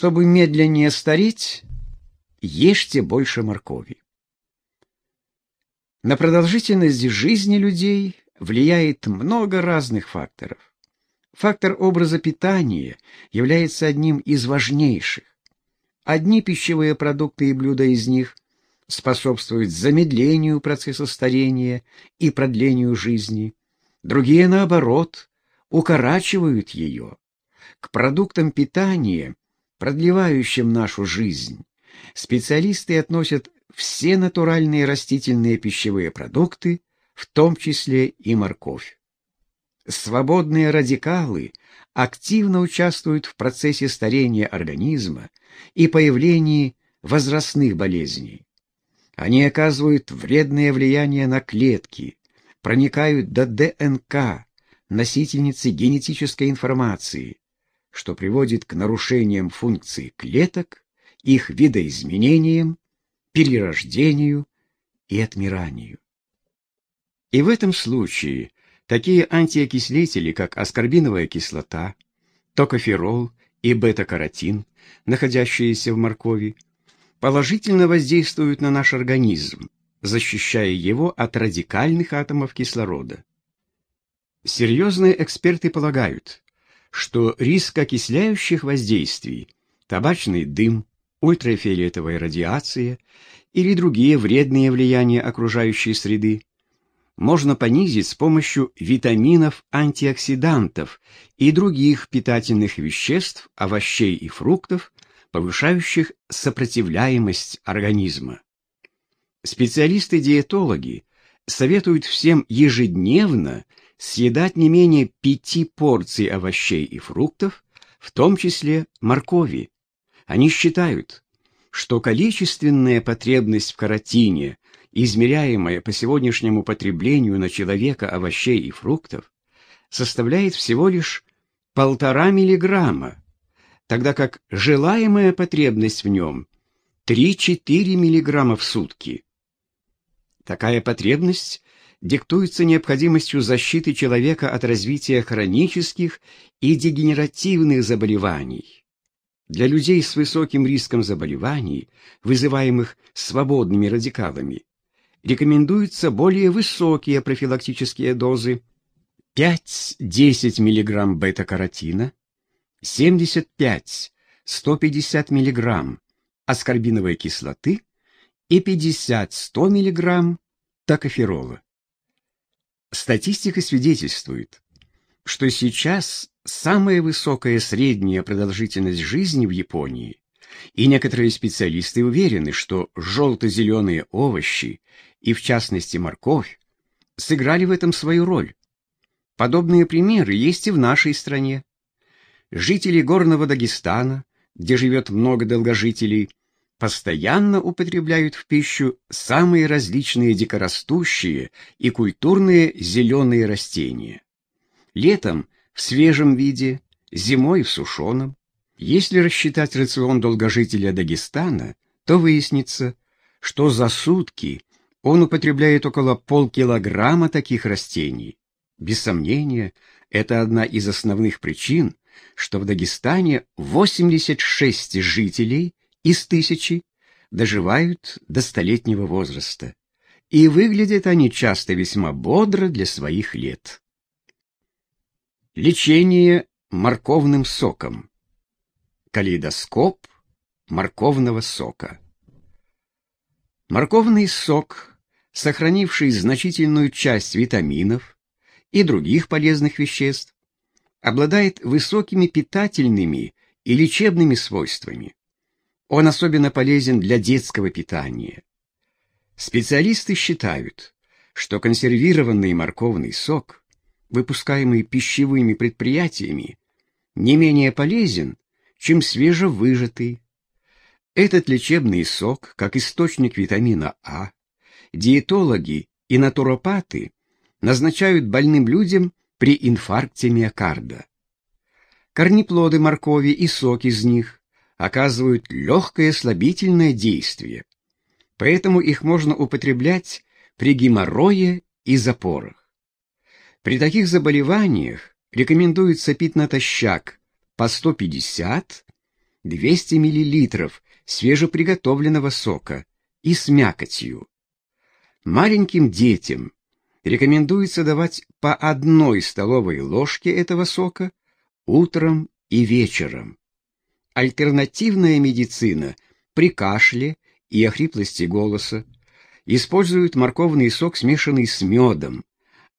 Чтобы медленнее стареть, ешьте больше моркови. На продолжительность жизни людей влияет много разных факторов. Фактор образа питания является одним из важнейших. Одни пищевые продукты и блюда из них способствуют замедлению процесса старения и продлению жизни, другие, наоборот, укорачивают ее. К продуктам питания, продлевающим нашу жизнь, специалисты относят все натуральные растительные пищевые продукты, в том числе и морковь. Свободные радикалы активно участвуют в процессе старения организма и появлении возрастных болезней. Они оказывают вредное влияние на клетки, проникают до ДНК, носительницы генетической информации, что приводит к нарушениям функций клеток, их видоизменениям, перерождению и отмиранию. И в этом случае такие антиокислители, как аскорбиновая кислота, токоферол и бета-каротин, находящиеся в моркови, положительно воздействуют на наш организм, защищая его от радикальных атомов кислорода. Серьезные эксперты полагают, что риск окисляющих воздействий, табачный дым, ультрафиолетовая радиация или другие вредные влияния окружающей среды можно понизить с помощью витаминов-антиоксидантов и других питательных веществ, овощей и фруктов, повышающих сопротивляемость организма. Специалисты-диетологи советуют всем ежедневно съедать не менее пяти порций овощей и фруктов, в том числе моркови. Они считают, что количественная потребность в каротине, измеряемая по сегодняшнему потреблению на человека овощей и фруктов, составляет всего лишь полтора миллиграмма, тогда как желаемая потребность в нем 3-4 миллиграмма в сутки. Такая потребность диктуется необходимостью защиты человека от развития хронических и дегенеративных заболеваний. Для людей с высоким риском заболеваний, вызываемых свободными радикалами, рекомендуются более высокие профилактические дозы 5-10 мг бета-каротина, 75-150 мг аскорбиновой кислоты и 50-100 мг токоферола. Статистика свидетельствует, что сейчас самая высокая средняя продолжительность жизни в Японии, и некоторые специалисты уверены, что желто-зеленые овощи, и в частности морковь, сыграли в этом свою роль. Подобные примеры есть и в нашей стране. Жители горного Дагестана, где живет много долгожителей, постоянно употребляют в пищу самые различные дикорастущие и культурные зеленые растения. Летом в свежем виде, зимой в сушеном. Если рассчитать рацион долгожителя Дагестана, то выяснится, что за сутки он употребляет около полкилограмма таких растений. Без сомнения, это одна из основных причин, что в Дагестане 86 жителей из тысячи доживают до столетнего возраста, и выглядят они часто весьма бодро для своих лет. Лечение морковным соком. Калейдоскоп морковного сока. Морковный сок, сохранивший значительную часть витаминов и других полезных веществ, обладает высокими питательными и лечебными свойствами. Он особенно полезен для детского питания. Специалисты считают, что консервированный морковный сок, выпускаемый пищевыми предприятиями, не менее полезен, чем свежевыжатый. Этот лечебный сок, как источник витамина А, диетологи и натуропаты назначают больным людям при инфаркте миокарда. Корнеплоды моркови и сок из них оказывают легкое слабительное действие, поэтому их можно употреблять при геморрое и запорах. При таких заболеваниях рекомендуется пить натощак по 150, 200 мл свежеприготовленного сока и с мякотью. Маленьким детям рекомендуется давать по одной столовой ложке этого сока утром и вечером. Альтернативная медицина при кашле и охриплости голоса использует морковный сок, смешанный с медом,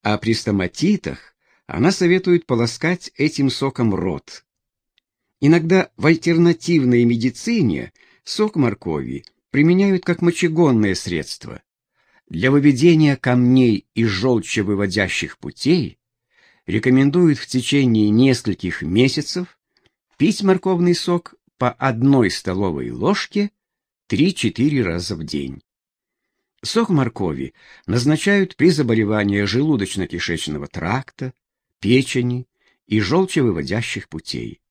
а при стоматитах она советует полоскать этим соком рот. Иногда в альтернативной медицине сок моркови применяют как мочегонное средство. Для выведения камней из желчевыводящих путей рекомендуют в течение нескольких месяцев пить морковный сок по одной столовой ложке 3-4 раза в день. Сок моркови назначают при заболевании желудочно-кишечного тракта, печени и желчевыводящих путей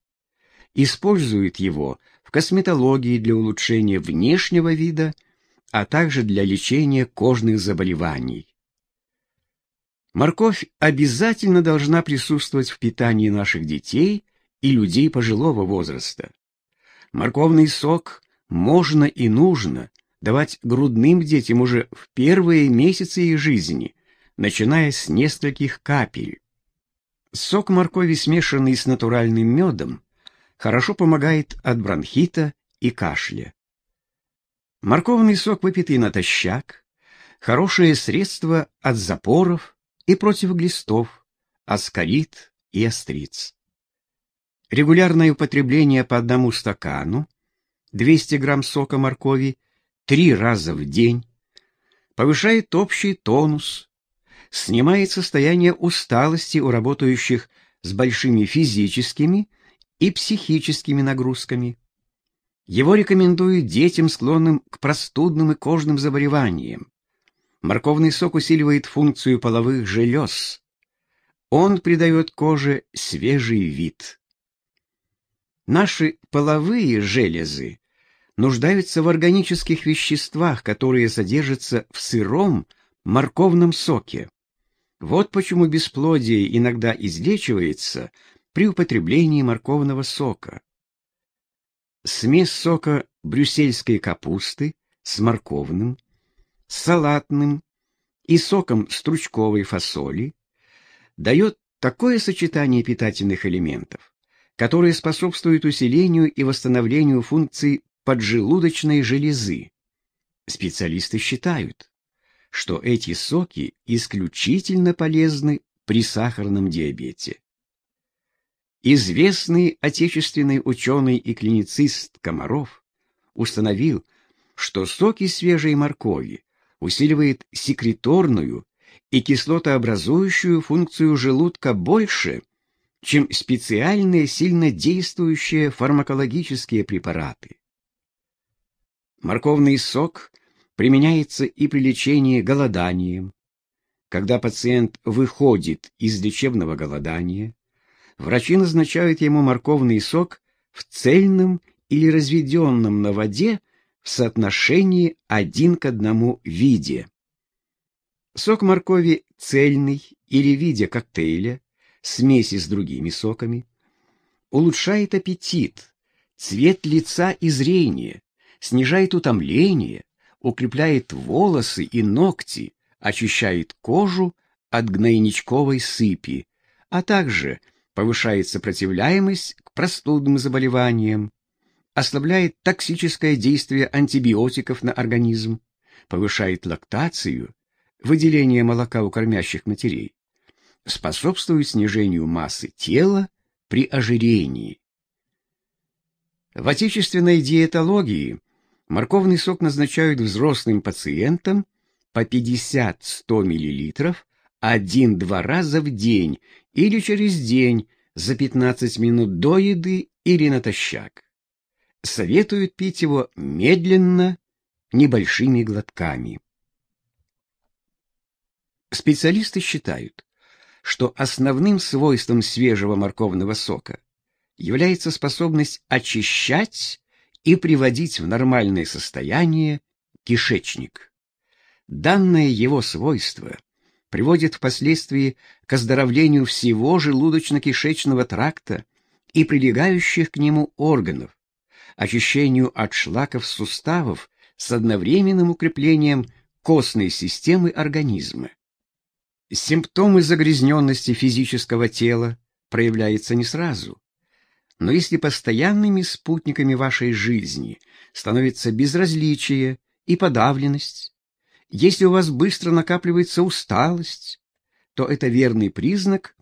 используют его в косметологии для улучшения внешнего вида, а также для лечения кожных заболеваний. Морковь обязательно должна присутствовать в питании наших детей и людей пожилого возраста. Морковный сок можно и нужно давать грудным детям уже в первые месяцы их жизни, начиная с нескольких капель. Сок моркови, смешанный с натуральным медом, хорошо помогает от бронхита и кашля. Морковный сок, выпитый натощак, хорошее средство от запоров и против глистов, аскарит и остриц. Регулярное употребление по одному стакану, 200 грамм сока моркови, три раза в день, повышает общий тонус, снимает состояние усталости у работающих с большими физическими и психическими нагрузками. Его рекомендуют детям, склонным к простудным и кожным заболеваниям. Морковный сок усиливает функцию половых желез. Он придает коже свежий вид. Наши половые железы нуждаются в органических веществах, которые содержатся в сыром морковном соке. Вот почему бесплодие иногда излечивается при употреблении морковного сока. Смесь сока брюссельской капусты с морковным, салатным и соком стручковой фасоли дает такое сочетание питательных элементов, которое способствует усилению и восстановлению функций поджелудочной железы. Специалисты считают, что эти соки исключительно полезны при сахарном диабете. Известный отечественный ученый и клиницист Комаров установил, что соки свежей моркови усиливает секреторную и кислотообразующую функцию желудка больше, чем специальные сильно действующие фармакологические препараты. Морковный сок применяется и при лечении голоданием. Когда пациент выходит из лечебного голодания, врачи назначают ему морковный сок в цельном или разведенном на воде в соотношении один к одному виде. Сок моркови цельный или виде коктейля, смеси с другими соками, улучшает аппетит, цвет лица и зрение, снижает утомление, укрепляет волосы и ногти, очищает кожу от гнойничковой сыпи, а также повышает сопротивляемость к простудным заболеваниям, ослабляет токсическое действие антибиотиков на организм, повышает лактацию, выделение молока у кормящих матерей, способствует снижению массы тела при ожирении. В отечественной диетологии Морковный сок назначают взрослым пациентам по 50-100 мл один-два раза в день или через день за 15 минут до еды или натощак. Советуют пить его медленно, небольшими глотками. Специалисты считают, что основным свойством свежего морковного сока является способность очищать и приводить в нормальное состояние кишечник. Данное его свойство приводит впоследствии к оздоровлению всего желудочно-кишечного тракта и прилегающих к нему органов, очищению от шлаков суставов с одновременным укреплением костной системы организма. Симптомы загрязненности физического тела проявляются не сразу. Но если постоянными спутниками вашей жизни становится безразличие и подавленность, если у вас быстро накапливается усталость, то это верный признак,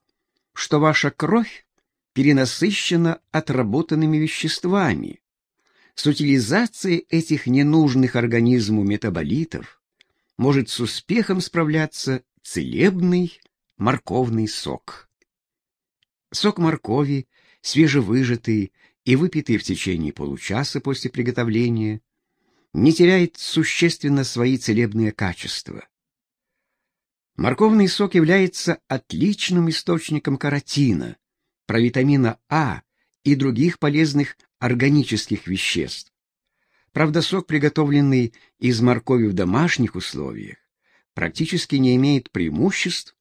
что ваша кровь перенасыщена отработанными веществами. С утилизацией этих ненужных организму метаболитов может с успехом справляться целебный морковный сок. Сок моркови, свежевыжатый и выпитый в течение получаса после приготовления, не теряет существенно свои целебные качества. Морковный сок является отличным источником каротина, провитамина А и других полезных органических веществ. Правда, сок, приготовленный из моркови в домашних условиях, практически не имеет преимуществ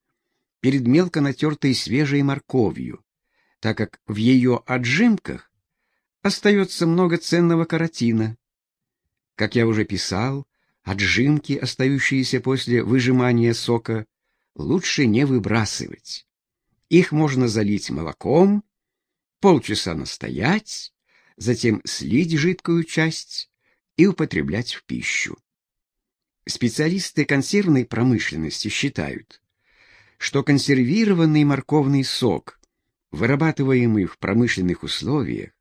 перед мелко натертой свежей морковью, так как в ее отжимках остается много ценного каротина. Как я уже писал, отжимки, остающиеся после выжимания сока, лучше не выбрасывать. Их можно залить молоком, полчаса настоять, затем слить жидкую часть и употреблять в пищу. Специалисты консервной промышленности считают, что консервированный морковный сок, вырабатываемый в промышленных условиях,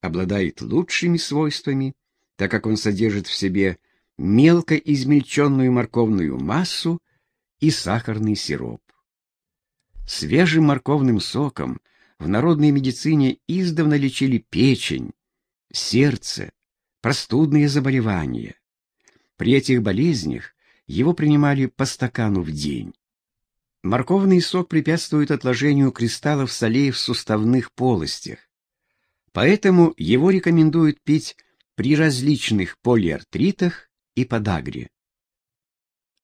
обладает лучшими свойствами, так как он содержит в себе мелко измельченную морковную массу и сахарный сироп. Свежим морковным соком в народной медицине издавна лечили печень, сердце, простудные заболевания. При этих болезнях его принимали по стакану в день. Морковный сок препятствует отложению кристаллов солей в суставных полостях. Поэтому его рекомендуют пить при различных полиартритах и подагре.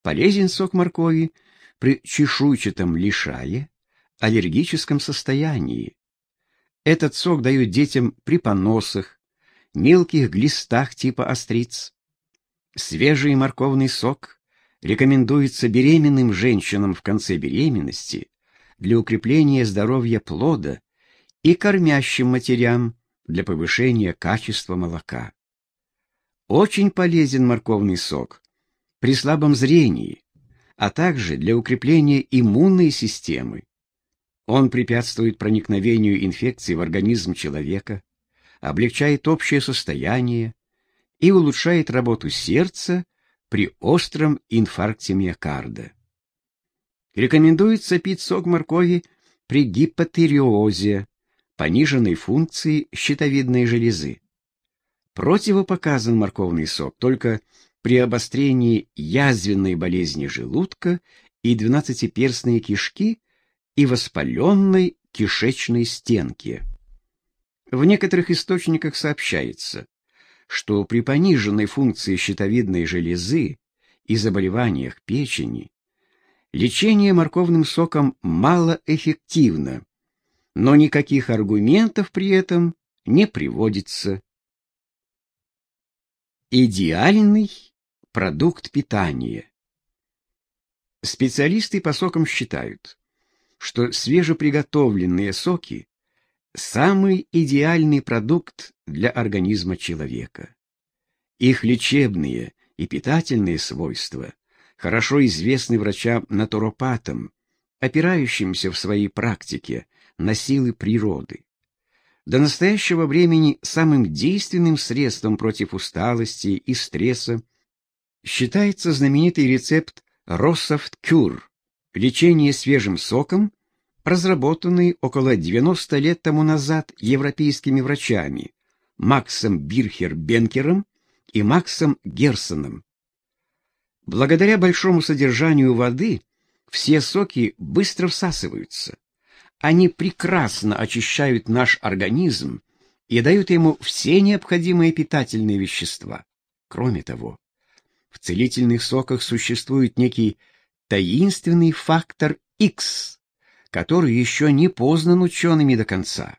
Полезен сок моркови при чешуйчатом лишае, аллергическом состоянии. Этот сок дают детям при поносах, мелких глистах типа остриц. Свежий морковный сок рекомендуется беременным женщинам в конце беременности для укрепления здоровья плода и кормящим матерям для повышения качества молока. Очень полезен морковный сок при слабом зрении, а также для укрепления иммунной системы. Он препятствует проникновению инфекций в организм человека, облегчает общее состояние и улучшает работу сердца при остром инфаркте миокарда. Рекомендуется пить сок моркови при гипотериозе, пониженной функции щитовидной железы. Противопоказан морковный сок только при обострении язвенной болезни желудка и двенадцатиперстной кишки и воспаленной кишечной стенки. В некоторых источниках сообщается, что при пониженной функции щитовидной железы и заболеваниях печени лечение морковным соком малоэффективно, но никаких аргументов при этом не приводится. Идеальный продукт питания. Специалисты по сокам считают, что свежеприготовленные соки самый идеальный продукт для организма человека. Их лечебные и питательные свойства хорошо известны врачам-натуропатам, опирающимся в своей практике на силы природы. До настоящего времени самым действенным средством против усталости и стресса считается знаменитый рецепт Россофт Кюр – лечение свежим соком, разработанный около 90 лет тому назад европейскими врачами Максом Бирхер-Бенкером и Максом Герсоном. Благодаря большому содержанию воды все соки быстро всасываются. Они прекрасно очищают наш организм и дают ему все необходимые питательные вещества. Кроме того, в целительных соках существует некий таинственный фактор X, который еще не познан учеными до конца.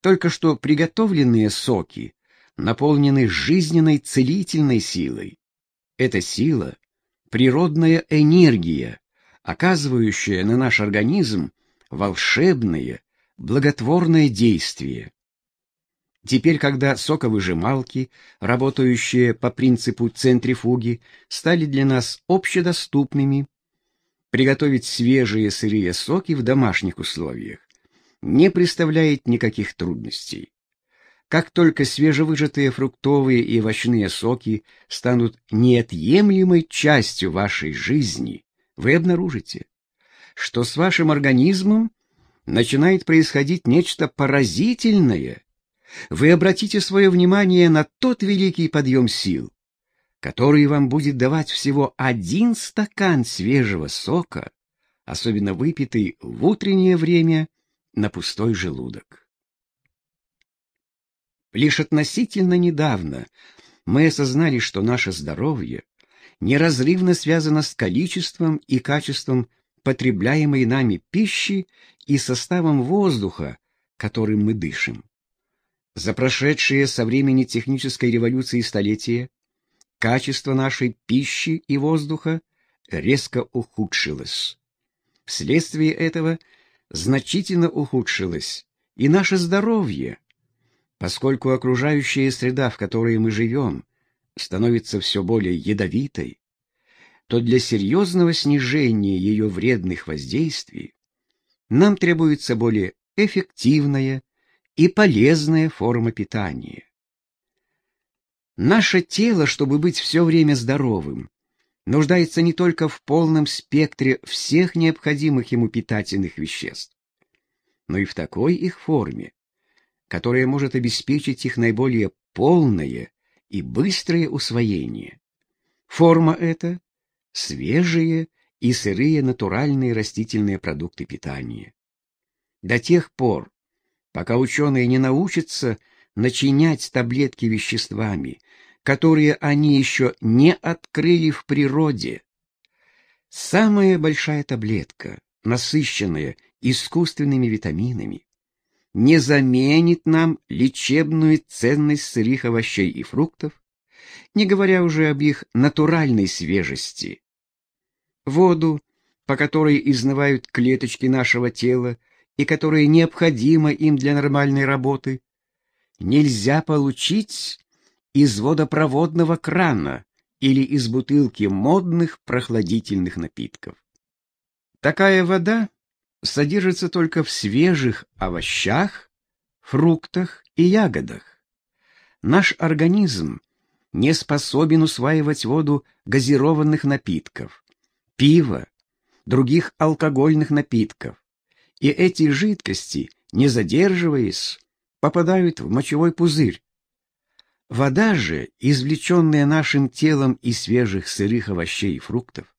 Только что приготовленные соки наполнены жизненной целительной силой. Эта сила — природная энергия, оказывающая на наш организм волшебное, благотворное действие. Теперь, когда соковыжималки, работающие по принципу центрифуги, стали для нас общедоступными, приготовить свежие сырые соки в домашних условиях не представляет никаких трудностей. Как только свежевыжатые фруктовые и овощные соки станут неотъемлемой частью вашей жизни, вы обнаружите, что с вашим организмом начинает происходить нечто поразительное. Вы обратите свое внимание на тот великий подъем сил, который вам будет давать всего один стакан свежего сока, особенно выпитый в утреннее время на пустой желудок. Лишь относительно недавно мы осознали, что наше здоровье неразрывно связано с количеством и качеством потребляемой нами пищи и составом воздуха, которым мы дышим. За прошедшие со времени технической революции столетия качество нашей пищи и воздуха резко ухудшилось. Вследствие этого значительно ухудшилось и наше здоровье, поскольку окружающая среда, в которой мы живем, становится все более ядовитой, то для серьезного снижения ее вредных воздействий нам требуется более эффективная и полезная форма питания. Наше тело, чтобы быть все время здоровым, нуждается не только в полном спектре всех необходимых ему питательных веществ, но и в такой их форме, которая может обеспечить их наиболее полное и быстрое усвоение. Форма эта — свежие и сырые натуральные растительные продукты питания. До тех пор, пока ученые не научатся начинять таблетки веществами, которые они еще не открыли в природе. Самая большая таблетка, насыщенная искусственными витаминами, не заменит нам лечебную ценность сырых овощей и фруктов, не говоря уже об их натуральной свежести. Воду, по которой изнывают клеточки нашего тела и которая необходима им для нормальной работы, нельзя получить из водопроводного крана или из бутылки модных прохладительных напитков. Такая вода содержится только в свежих овощах, фруктах и ягодах. Наш организм не способен усваивать воду газированных напитков, пива, других алкогольных напитков, и эти жидкости, не задерживаясь, попадают в мочевой пузырь. Вода же, извлеченная нашим телом из свежих сырых овощей и фруктов,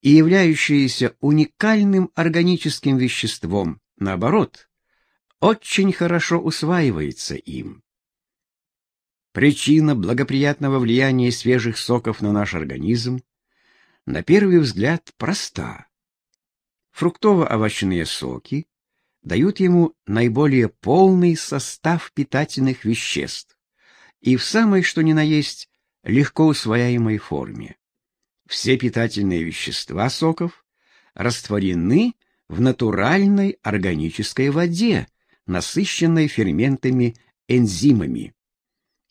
и являющаяся уникальным органическим веществом, наоборот, очень хорошо усваивается им. Причина благоприятного влияния свежих соков на наш организм на первый взгляд проста. Фруктово-овощные соки дают ему наиболее полный состав питательных веществ и в самой что ни на есть легко усвояемой форме. Все питательные вещества соков растворены в натуральной органической воде, насыщенной ферментами-энзимами.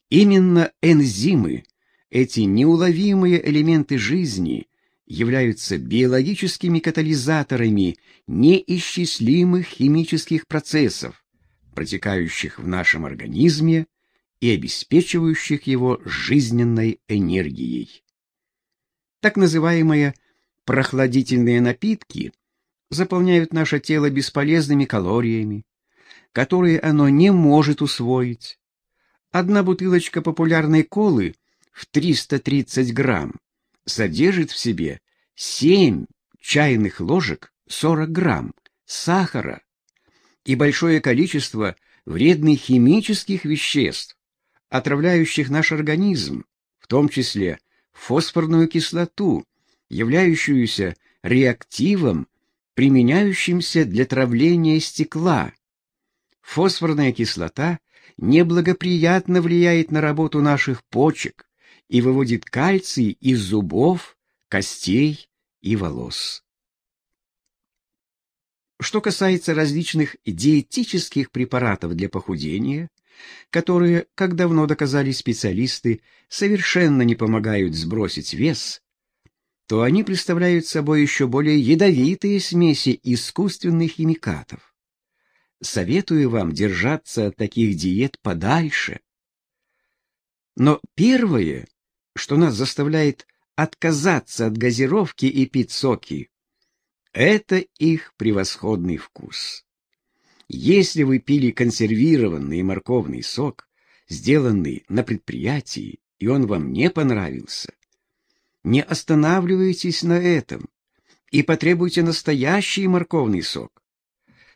Именно энзимы, эти неуловимые элементы жизни, являются биологическими катализаторами неисчислимых химических процессов, протекающих в нашем организме и обеспечивающих его жизненной энергией. Так называемые прохладительные напитки заполняют наше тело бесполезными калориями, которые оно не может усвоить. Одна бутылочка популярной колы в 330 грамм содержит в себе 7 чайных ложек 40 грамм сахара и большое количество вредных химических веществ, отравляющих наш организм, в том числе фосфорную кислоту, являющуюся реактивом, применяющимся для травления стекла. Фосфорная кислота неблагоприятно влияет на работу наших почек и выводит кальций из зубов, костей и волос. Что касается различных диетических препаратов для похудения, которые, как давно доказали специалисты, совершенно не помогают сбросить вес, то они представляют собой еще более ядовитые смеси искусственных химикатов. Советую вам держаться от таких диет подальше. Но первое, что нас заставляет отказаться от газировки и пить соки, это их превосходный вкус. Если вы пили консервированный морковный сок, сделанный на предприятии, и он вам не понравился, не останавливайтесь на этом и потребуйте настоящий морковный сок.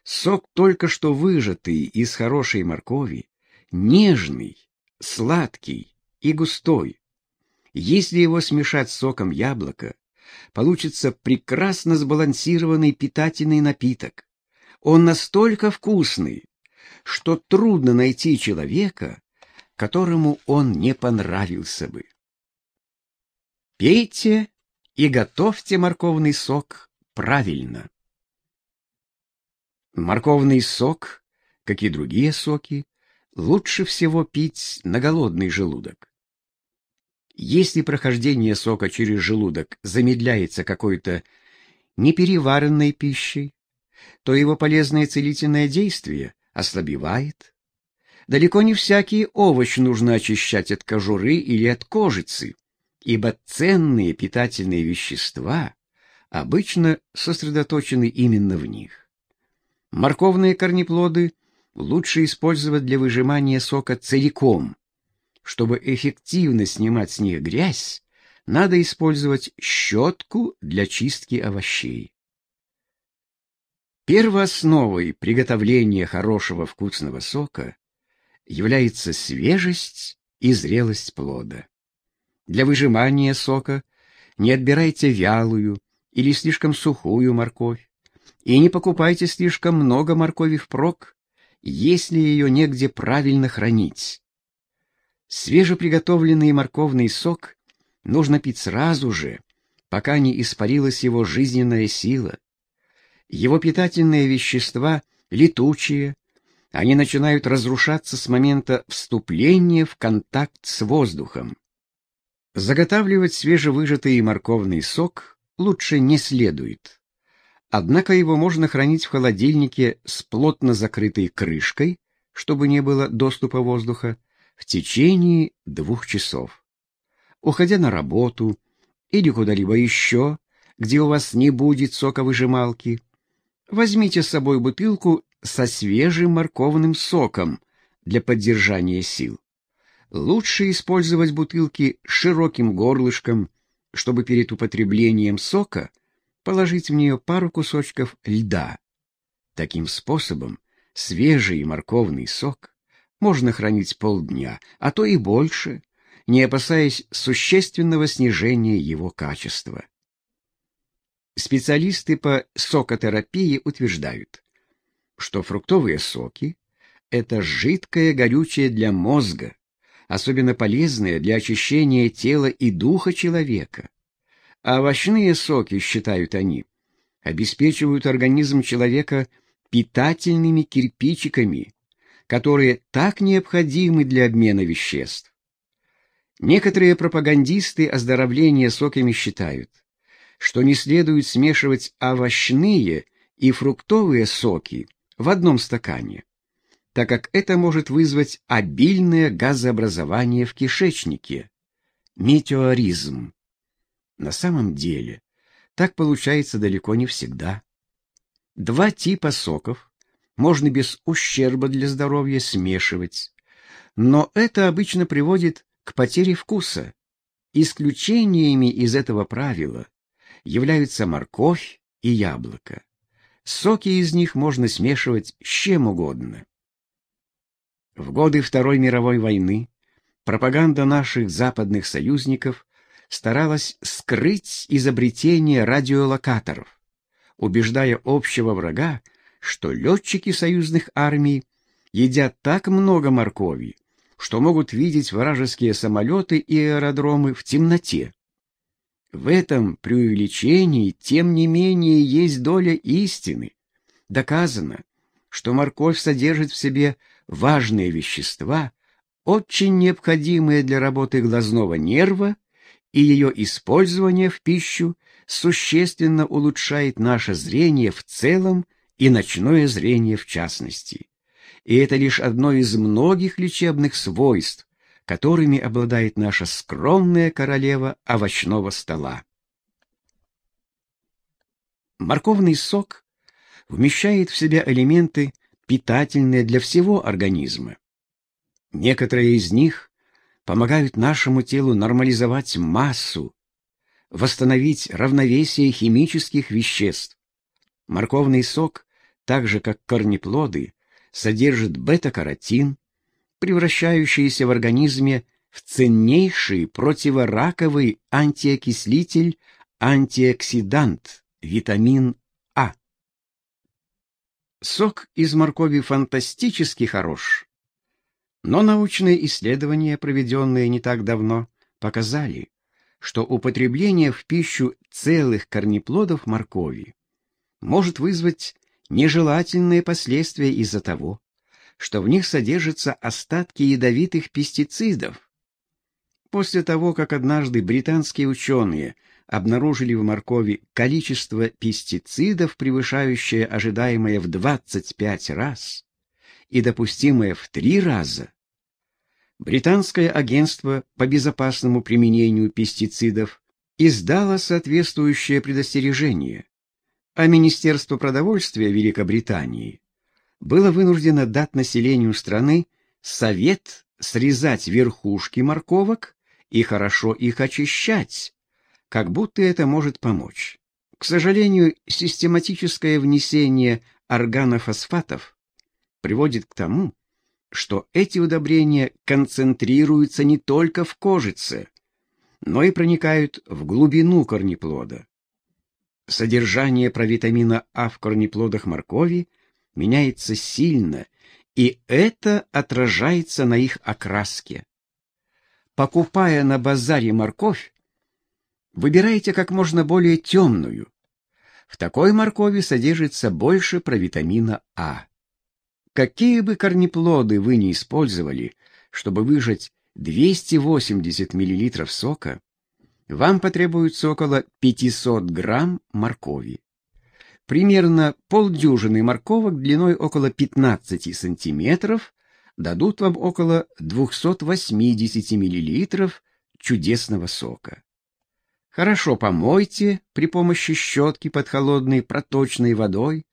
Сок только что выжатый из хорошей моркови, нежный, сладкий и густой. Если его смешать с соком яблока, получится прекрасно сбалансированный питательный напиток. Он настолько вкусный, что трудно найти человека, которому он не понравился бы. Пейте и готовьте морковный сок правильно. Морковный сок, как и другие соки, лучше всего пить на голодный желудок. Если прохождение сока через желудок замедляется какой-то непереваренной пищей, то его полезное целительное действие ослабевает. Далеко не всякий овощ нужно очищать от кожуры или от кожицы, ибо ценные питательные вещества обычно сосредоточены именно в них. Морковные корнеплоды лучше использовать для выжимания сока целиком, чтобы эффективно снимать с них грязь, надо использовать щетку для чистки овощей. Первоосновой приготовления хорошего вкусного сока является свежесть и зрелость плода. Для выжимания сока не отбирайте вялую или слишком сухую морковь и не покупайте слишком много моркови впрок, если ее негде правильно хранить. Свежеприготовленный морковный сок нужно пить сразу же, пока не испарилась его жизненная сила. Его питательные вещества летучие, они начинают разрушаться с момента вступления в контакт с воздухом. Заготавливать свежевыжатый морковный сок лучше не следует. Однако его можно хранить в холодильнике с плотно закрытой крышкой, чтобы не было доступа воздуха, в течение двух часов. Уходя на работу или куда-либо еще, где у вас не будет соковыжималки, возьмите с собой бутылку со свежим морковным соком для поддержания сил. Лучше использовать бутылки с широким горлышком, чтобы перед употреблением сока положить в нее пару кусочков льда. Таким способом свежий морковный сок можно хранить полдня, а то и больше, не опасаясь существенного снижения его качества. Специалисты по сокотерапии утверждают, что фруктовые соки – это жидкое горючее для мозга, особенно полезное для очищения тела и духа человека. А овощные соки, считают они, обеспечивают организм человека питательными кирпичиками, которые так необходимы для обмена веществ. Некоторые пропагандисты оздоровления соками считают, что не следует смешивать овощные и фруктовые соки в одном стакане, так как это может вызвать обильное газообразование в кишечнике, метеоризм. На самом деле, так получается далеко не всегда. Два типа соков можно без ущерба для здоровья смешивать. Но это обычно приводит к потере вкуса. Исключениями из этого правила являются морковь и яблоко. Соки из них можно смешивать с чем угодно. В годы Второй мировой войны пропаганда наших западных союзников старалась скрыть изобретение радиолокаторов, убеждая общего врага, что летчики союзных армий едят так много моркови, что могут видеть вражеские самолеты и аэродромы в темноте. В этом преувеличении, тем не менее, есть доля истины. Доказано, что морковь содержит в себе важные вещества, очень необходимые для работы глазного нерва, и ее использование в пищу существенно улучшает наше зрение в целом и ночное зрение в частности и это лишь одно из многих лечебных свойств, которыми обладает наша скромная королева овощного стола. Морковный сок вмещает в себя элементы, питательные для всего организма. Некоторые из них помогают нашему телу нормализовать массу, восстановить равновесие химических веществ. Морковный сок, так же как корнеплоды, содержит бета-каротин, превращающийся в организме в ценнейший противораковый антиокислитель, антиоксидант, витамин А. Сок из моркови фантастически хорош, но научные исследования, проведенные не так давно, показали, что употребление в пищу целых корнеплодов моркови может вызвать нежелательные последствия из-за того, что в них содержатся остатки ядовитых пестицидов. После того, как однажды британские ученые обнаружили в моркови количество пестицидов, превышающее ожидаемое в 25 раз и допустимое в 3 раза, Британское агентство по безопасному применению пестицидов издало соответствующее предостережение, а Министерство продовольствия Великобритании было вынуждено дать населению страны совет срезать верхушки морковок и хорошо их очищать, как будто это может помочь. К сожалению, систематическое внесение органофосфатов приводит к тому, что эти удобрения концентрируются не только в кожице, но и проникают в глубину корнеплода содержание провитамина А в корнеплодах моркови меняется сильно, и это отражается на их окраске. Покупая на базаре морковь, выбирайте как можно более темную. В такой моркови содержится больше провитамина А. Какие бы корнеплоды вы ни использовали, чтобы выжать 280 мл сока, вам потребуется около 500 грамм моркови. Примерно полдюжины морковок длиной около 15 сантиметров дадут вам около 280 миллилитров чудесного сока. Хорошо помойте при помощи щетки под холодной проточной водой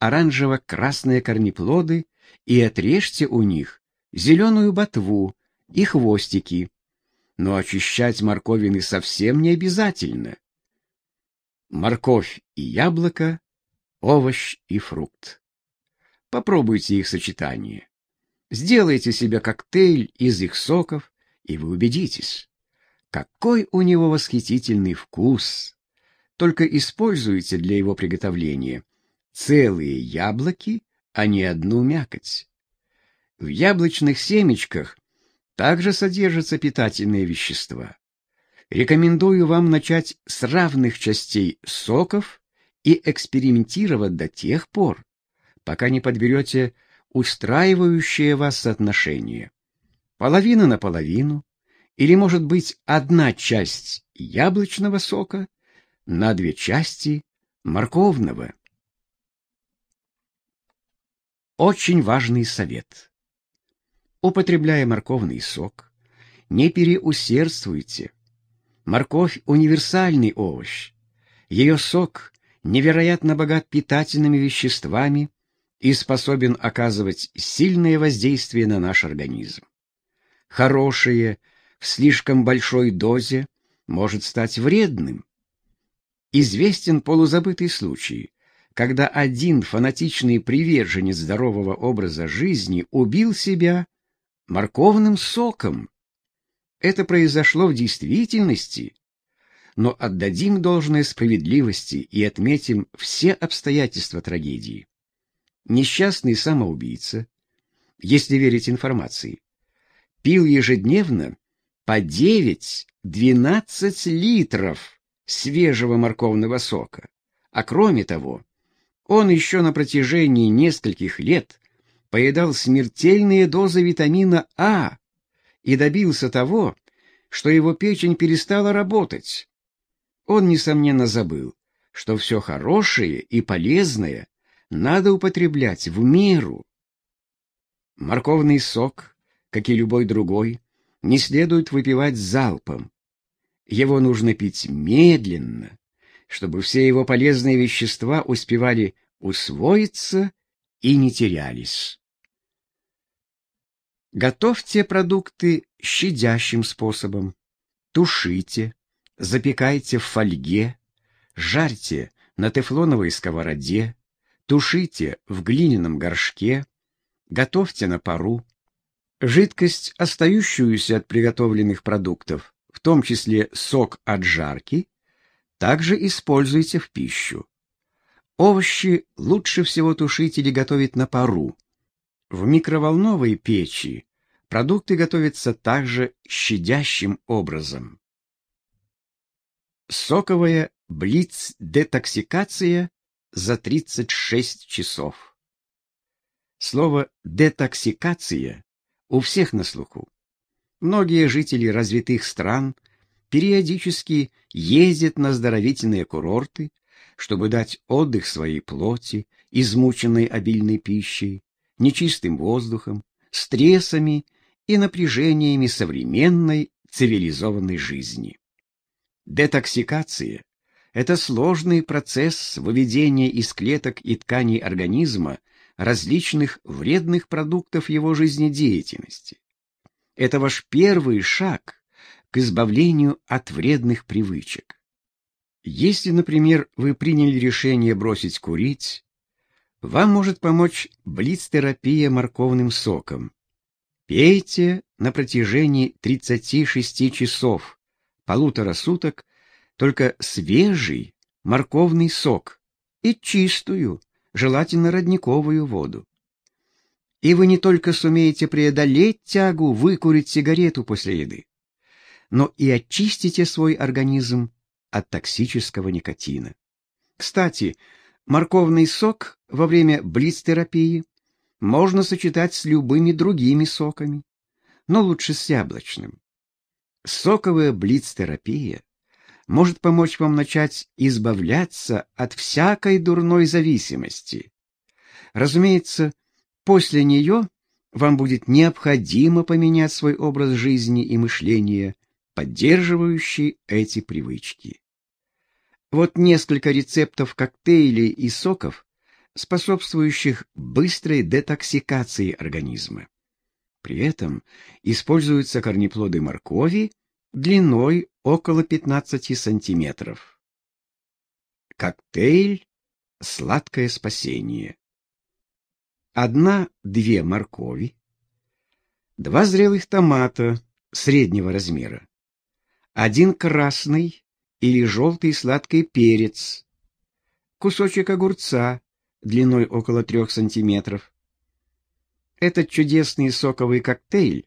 оранжево-красные корнеплоды и отрежьте у них зеленую ботву и хвостики, но очищать морковины совсем не обязательно. Морковь и яблоко — овощ и фрукт. Попробуйте их сочетание. Сделайте себе коктейль из их соков, и вы убедитесь, какой у него восхитительный вкус. Только используйте для его приготовления целые яблоки, а не одну мякоть. В яблочных семечках также содержатся питательные вещества. Рекомендую вам начать с равных частей соков и экспериментировать до тех пор, пока не подберете устраивающее вас соотношение. Половина на половину, или, может быть, одна часть яблочного сока на две части морковного. Очень важный совет. Употребляя морковный сок, не переусердствуйте. Морковь — универсальный овощ. Ее сок невероятно богат питательными веществами и способен оказывать сильное воздействие на наш организм. Хорошее в слишком большой дозе может стать вредным. Известен полузабытый случай, когда один фанатичный приверженец здорового образа жизни убил себя морковным соком. Это произошло в действительности, но отдадим должное справедливости и отметим все обстоятельства трагедии. Несчастный самоубийца если верить информации, пил ежедневно по 9-12 литров свежего морковного сока. А кроме того, он еще на протяжении нескольких лет поедал смертельные дозы витамина А и добился того, что его печень перестала работать. Он, несомненно, забыл, что все хорошее и полезное надо употреблять в меру. Морковный сок, как и любой другой, не следует выпивать залпом. Его нужно пить медленно, чтобы все его полезные вещества успевали усвоиться и не терялись. Готовьте продукты щадящим способом. Тушите, запекайте в фольге, жарьте на тефлоновой сковороде, тушите в глиняном горшке, готовьте на пару. Жидкость, остающуюся от приготовленных продуктов, в том числе сок от жарки, также используйте в пищу. Овощи лучше всего тушить или готовить на пару. В микроволновой печи продукты готовятся также щадящим образом. Соковая блиц-детоксикация за 36 часов. Слово «детоксикация» у всех на слуху. Многие жители развитых стран периодически ездят на оздоровительные курорты, чтобы дать отдых своей плоти, измученной обильной пищей, нечистым воздухом, стрессами и напряжениями современной цивилизованной жизни. Детоксикация это сложный процесс выведения из клеток и тканей организма различных вредных продуктов его жизнедеятельности. Это ваш первый шаг к избавлению от вредных привычек. Если, например, вы приняли решение бросить курить, вам может помочь блиц-терапия морковным соком. Пейте на протяжении 36 часов, полутора суток только свежий морковный сок и чистую, желательно родниковую воду. И вы не только сумеете преодолеть тягу выкурить сигарету после еды, но и очистите свой организм от токсического никотина. Кстати, морковный сок во время блиц-терапии можно сочетать с любыми другими соками, но лучше с яблочным. Соковая блиц-терапия может помочь вам начать избавляться от всякой дурной зависимости. Разумеется, после нее вам будет необходимо поменять свой образ жизни и мышления, поддерживающий эти привычки. Вот несколько рецептов коктейлей и соков, способствующих быстрой детоксикации организма. При этом используются корнеплоды моркови длиной около 15 сантиметров. Коктейль «Сладкое спасение». Одна-две моркови, два зрелых томата среднего размера, один красный или желтый сладкий перец, кусочек огурца длиной около трех сантиметров. Этот чудесный соковый коктейль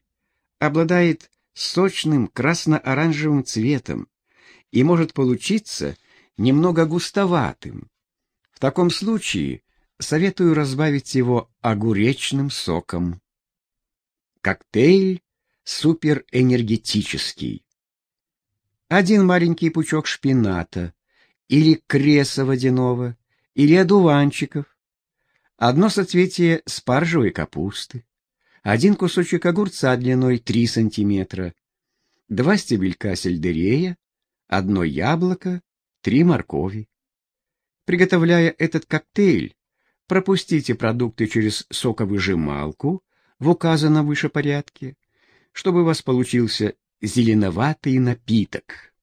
обладает сочным красно-оранжевым цветом и может получиться немного густоватым. В таком случае советую разбавить его огуречным соком. Коктейль суперэнергетический. Один маленький пучок шпината или креса водяного или одуванчиков, одно соцветие спаржевой капусты, один кусочек огурца длиной 3 сантиметра, два стебелька сельдерея, одно яблоко, три моркови. Приготовляя этот коктейль, пропустите продукты через соковыжималку в указанном выше порядке, чтобы у вас получился зеленоватый напиток.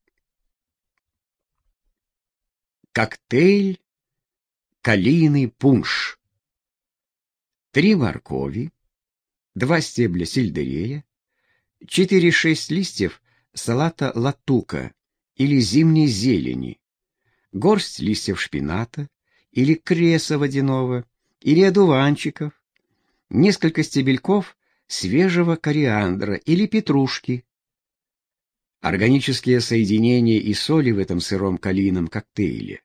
Коктейль «Калийный пунш». Три моркови, два стебля сельдерея, 4-6 листьев салата латука или зимней зелени, горсть листьев шпината или креса водяного или одуванчиков, несколько стебельков свежего кориандра или петрушки. Органические соединения и соли в этом сыром калийном коктейле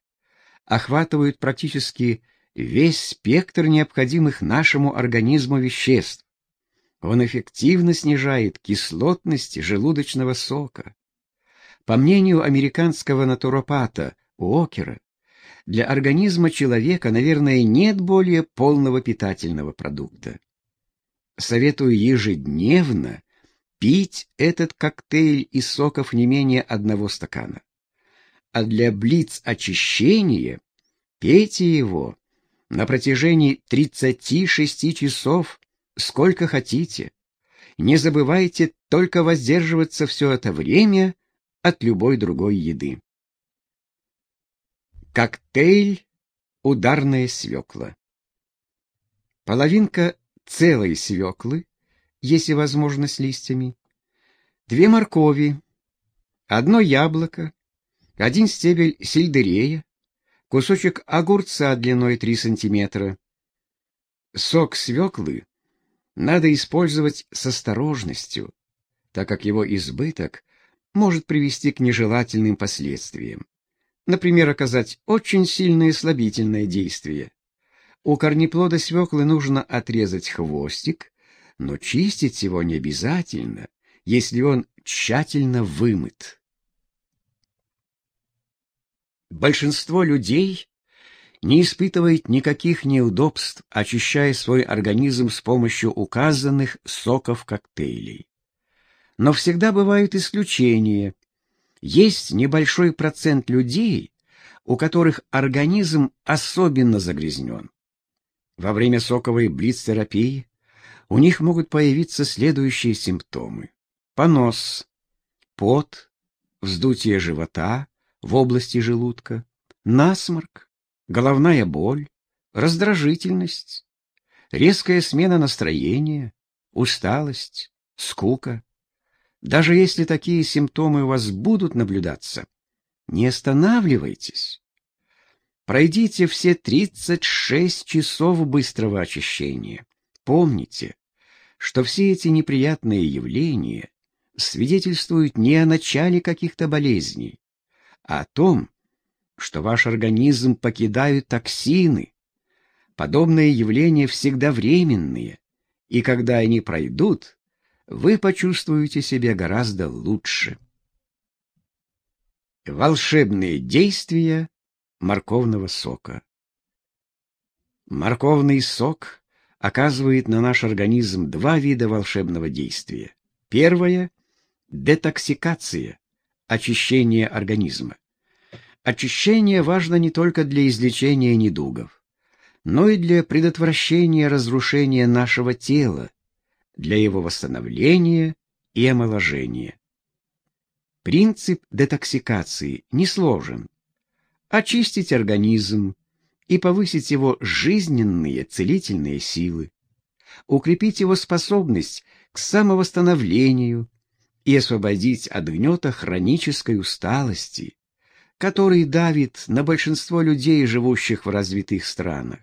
охватывают практически весь спектр необходимых нашему организму веществ. Он эффективно снижает кислотность желудочного сока. По мнению американского натуропата Уокера, для организма человека, наверное, нет более полного питательного продукта. Советую ежедневно пить этот коктейль из соков не менее одного стакана. А для блиц-очищения пейте его на протяжении 36 часов, сколько хотите. Не забывайте только воздерживаться все это время от любой другой еды. Коктейль «Ударная свекла». Половинка целой свеклы, если возможно с листьями, две моркови, одно яблоко, один стебель сельдерея, кусочек огурца длиной 3 см. Сок свеклы надо использовать с осторожностью, так как его избыток может привести к нежелательным последствиям. Например, оказать очень сильное слабительное действие. У корнеплода свеклы нужно отрезать хвостик, но чистить его не обязательно, если он тщательно вымыт. Большинство людей не испытывает никаких неудобств, очищая свой организм с помощью указанных соков коктейлей. Но всегда бывают исключения. Есть небольшой процент людей, у которых организм особенно загрязнен. Во время соковой блиц-терапии у них могут появиться следующие симптомы. Понос, пот, вздутие живота в области желудка, насморк, головная боль, раздражительность, резкая смена настроения, усталость, скука. Даже если такие симптомы у вас будут наблюдаться, не останавливайтесь. Пройдите все 36 часов быстрого очищения. Помните, что все эти неприятные явления свидетельствуют не о начале каких-то болезней, а о том, что ваш организм покидают токсины. Подобные явления всегда временные, и когда они пройдут, вы почувствуете себя гораздо лучше. Волшебные действия морковного сока. Морковный сок оказывает на наш организм два вида волшебного действия. Первое – детоксикация, очищение организма. Очищение важно не только для излечения недугов, но и для предотвращения разрушения нашего тела, для его восстановления и омоложения. Принцип детоксикации несложен очистить организм и повысить его жизненные целительные силы, укрепить его способность к самовосстановлению и освободить от гнета хронической усталости, который давит на большинство людей, живущих в развитых странах.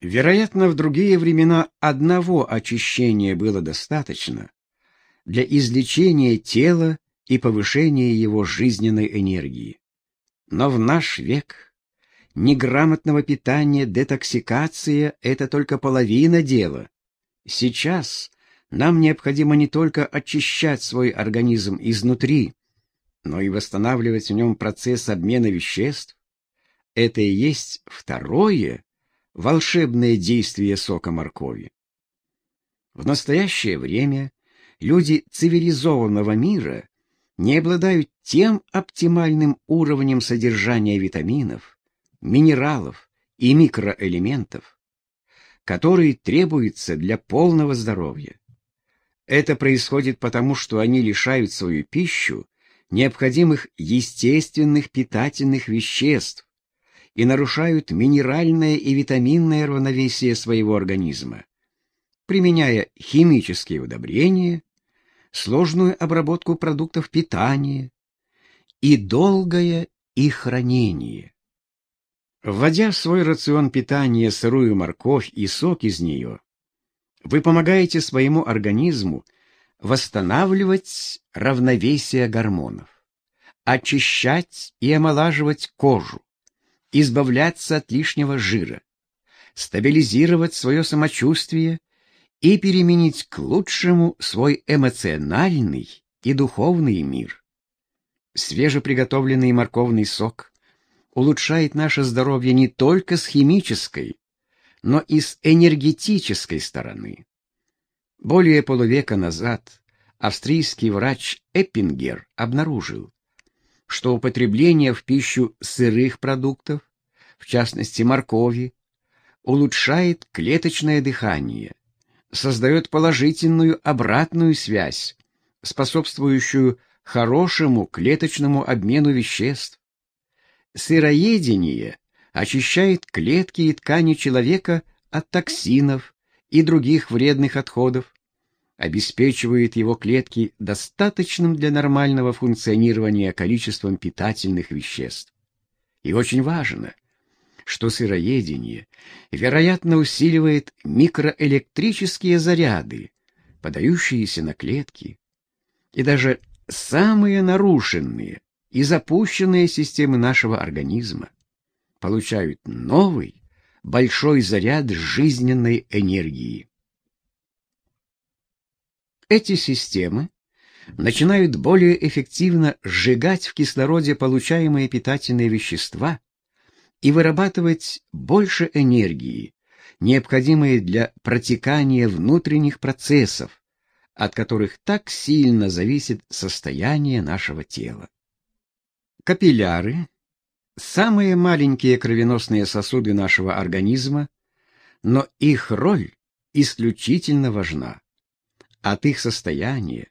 Вероятно, в другие времена одного очищения было достаточно для излечения тела и повышения его жизненной энергии. Но в наш век неграмотного питания детоксикация — это только половина дела. Сейчас нам необходимо не только очищать свой организм изнутри, но и восстанавливать в нем процесс обмена веществ. Это и есть второе волшебное действие сока моркови. В настоящее время люди цивилизованного мира не обладают тем оптимальным уровнем содержания витаминов, минералов и микроэлементов, который требуется для полного здоровья. Это происходит потому, что они лишают свою пищу необходимых естественных питательных веществ и нарушают минеральное и витаминное равновесие своего организма, применяя химические удобрения, сложную обработку продуктов питания и долгое их хранение. Вводя в свой рацион питания сырую морковь и сок из нее, вы помогаете своему организму восстанавливать равновесие гормонов, очищать и омолаживать кожу, избавляться от лишнего жира, стабилизировать свое самочувствие и переменить к лучшему свой эмоциональный и духовный мир. Свежеприготовленный морковный сок улучшает наше здоровье не только с химической, но и с энергетической стороны. Более полувека назад австрийский врач Эппингер обнаружил, что употребление в пищу сырых продуктов, в частности моркови, улучшает клеточное дыхание, создает положительную обратную связь, способствующую хорошему клеточному обмену веществ. Сыроедение очищает клетки и ткани человека от токсинов и других вредных отходов, обеспечивает его клетки достаточным для нормального функционирования количеством питательных веществ. И очень важно, что сыроедение, вероятно, усиливает микроэлектрические заряды, подающиеся на клетки, и даже самые нарушенные и запущенные системы нашего организма получают новый, большой заряд жизненной энергии. Эти системы начинают более эффективно сжигать в кислороде получаемые питательные вещества и вырабатывать больше энергии, необходимой для протекания внутренних процессов, от которых так сильно зависит состояние нашего тела. Капилляры самые маленькие кровеносные сосуды нашего организма, но их роль исключительно важна. От их состояния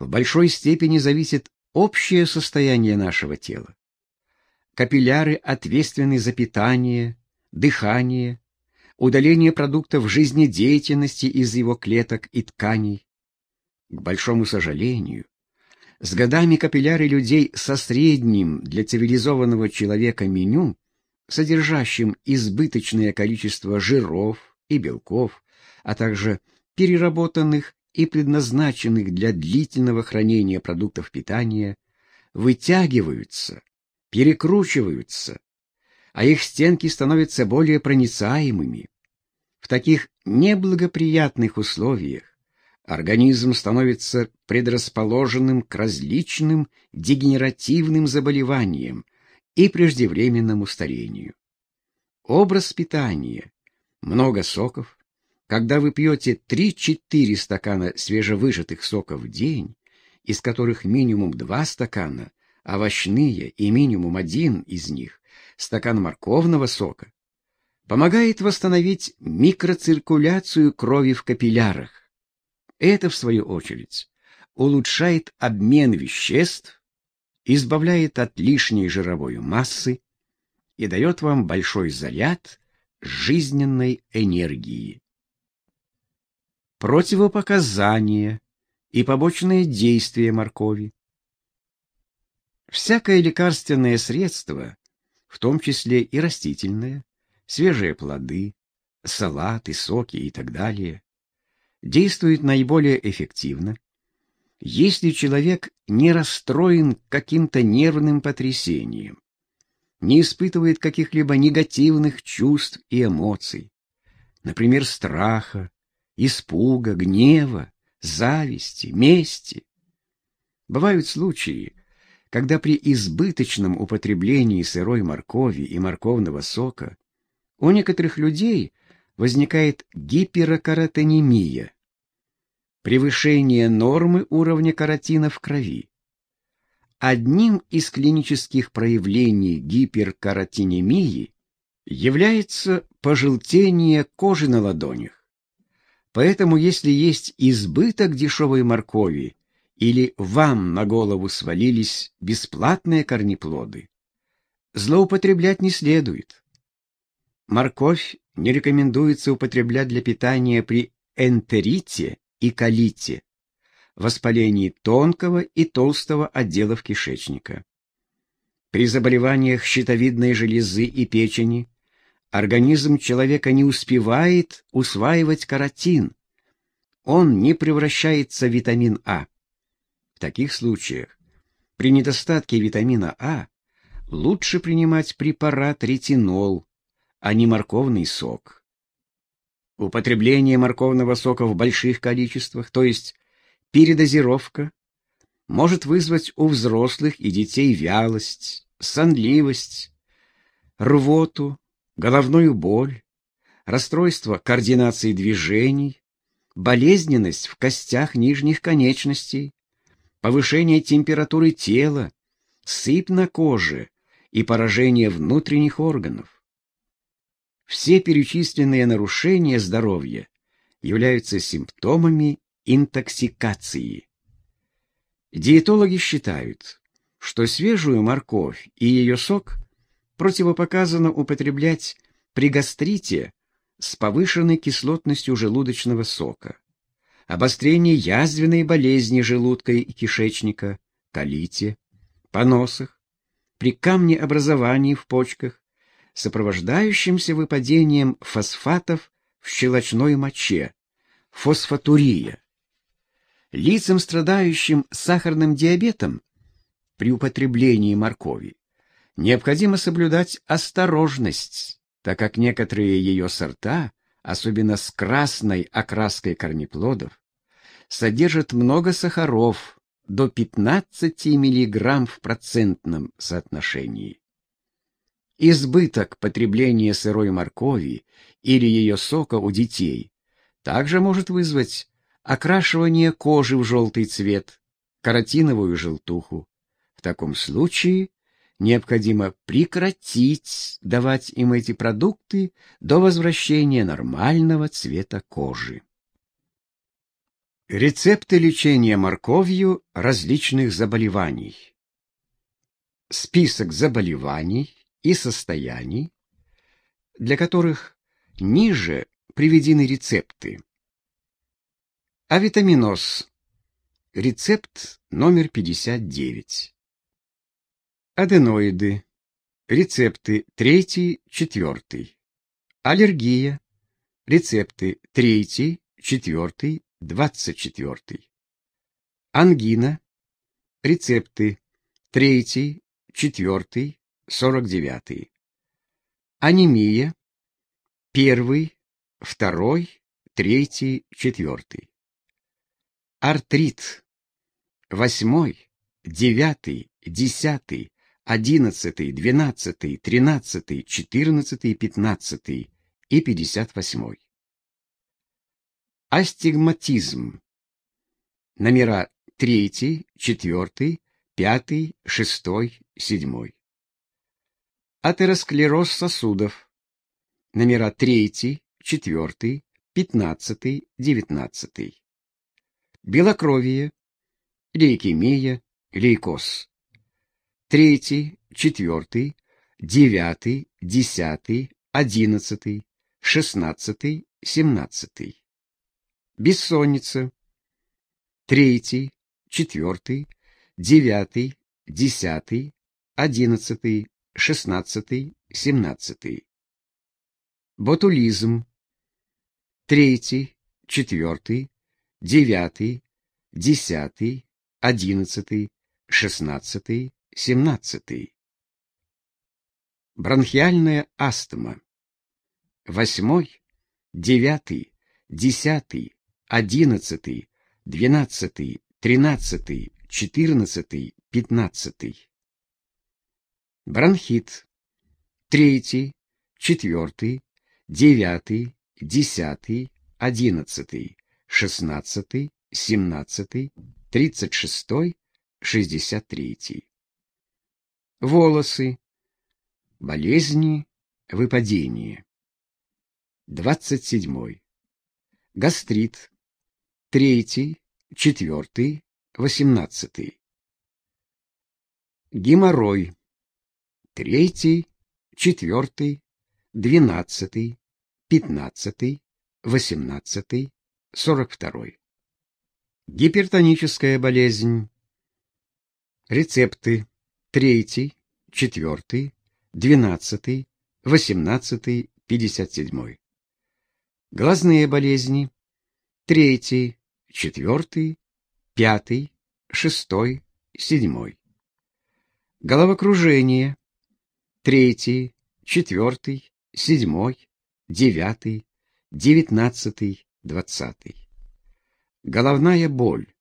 в большой степени зависит общее состояние нашего тела. Капилляры ответственны за питание, дыхание, удаление продуктов жизнедеятельности из его клеток и тканей. К большому сожалению, с годами капилляры людей со средним для цивилизованного человека меню, содержащим избыточное количество жиров и белков, а также переработанных и предназначенных для длительного хранения продуктов питания, вытягиваются, перекручиваются, а их стенки становятся более проницаемыми. В таких неблагоприятных условиях организм становится предрасположенным к различным дегенеративным заболеваниям и преждевременному старению. Образ питания, много соков, когда вы пьете 3-4 стакана свежевыжатых соков в день, из которых минимум 2 стакана овощные и минимум один из них стакан морковного сока, помогает восстановить микроциркуляцию крови в капиллярах, это, в свою очередь, улучшает обмен веществ, избавляет от лишней жировой массы и дает вам большой заряд жизненной энергии. Противопоказания и побочные действия моркови. Всякое лекарственное средство, в том числе и растительное, свежие плоды, салаты, соки и так далее, действует наиболее эффективно, если человек не расстроен каким-то нервным потрясением, не испытывает каких-либо негативных чувств и эмоций, например, страха, испуга, гнева, зависти, мести. Бывают случаи, когда при избыточном употреблении сырой моркови и морковного сока у некоторых людей возникает гиперкаротенемия, превышение нормы уровня каротина в крови. Одним из клинических проявлений гиперкаротинемии является пожелтение кожи на ладонях. Поэтому если есть избыток дешевой моркови или вам на голову свалились бесплатные корнеплоды, злоупотреблять не следует. Морковь не рекомендуется употреблять для питания при энтерите и колите, воспалении тонкого и толстого отделов кишечника. При заболеваниях щитовидной железы и печени организм человека не успевает усваивать каротин, он не превращается в витамин А. В таких случаях при недостатке витамина А лучше принимать препарат ретинол, а не морковный сок. Употребление морковного сока в больших количествах, то есть передозировка, может вызвать у взрослых и детей вялость, сонливость, рвоту, головную боль, расстройство координации движений, болезненность в костях нижних конечностей, повышение температуры тела, сыпь на коже и поражение внутренних органов. Все перечисленные нарушения здоровья являются симптомами интоксикации. Диетологи считают, что свежую морковь и ее сок противопоказано употреблять при гастрите с повышенной кислотностью желудочного сока, обострении язвенной болезни желудка и кишечника, колите, поносах, при камнеобразовании в почках, сопровождающимся выпадением фосфатов в щелочной моче, фосфатурия. Лицам, страдающим сахарным диабетом, при употреблении моркови необходимо соблюдать осторожность, так как некоторые ее сорта, особенно с красной окраской корнеплодов, содержат много сахаров до 15 мг в процентном соотношении. Избыток потребления сырой моркови или ее сока у детей также может вызвать окрашивание кожи в желтый цвет, каротиновую желтуху. В таком случае необходимо прекратить давать им эти продукты до возвращения нормального цвета кожи. Рецепты лечения морковью различных заболеваний. Список заболеваний и состояний, для которых ниже приведены рецепты. Авитаминоз. Рецепт номер 59. Аденоиды. Рецепты 3, 4. Аллергия. Рецепты 3, 4, 24. Ангина. Рецепты 3, 4, 49. Анемия. 1, 2, 3, 4 артрит. Восьмой, девятый, десятый, одиннадцатый, двенадцатый, тринадцатый, четырнадцатый, пятнадцатый и пятьдесят восьмой. Астигматизм. Номера третий, четвертый, пятый, шестой, седьмой. Атеросклероз сосудов. Номера третий, четвертый, пятнадцатый, девятнадцатый белокровие, лейкемия, лейкоз. Третий, четвертый, девятый, десятый, одиннадцатый, шестнадцатый, семнадцатый. Бессонница. Третий, четвертый, девятый, десятый, одиннадцатый, шестнадцатый, семнадцатый. Ботулизм. Третий, четвертый, девятый, десятый, одиннадцатый, шестнадцатый, семнадцатый. Бронхиальная астма. Восьмой, девятый, десятый, одиннадцатый, двенадцатый, тринадцатый, четырнадцатый, пятнадцатый. Бронхит. Третий, четвертый, девятый, десятый, одиннадцатый, шестнадцатый, семнадцатый, тридцать шестой, шестьдесят третий. Волосы. Болезни, выпадение. Двадцать седьмой. Гастрит. Третий, четвертый, восемнадцатый. Геморрой. Третий, четвертый, двенадцатый, пятнадцатый, восемнадцатый, 42. Гипертоническая болезнь. Рецепты 3, 4, 12, 18, 57. Глазные болезни третий, четвертый, пятый, шестой, седьмой. Головокружение, третий, четвертый, седьмой, девятый, девятнадцатый, двадцатый. Головная боль.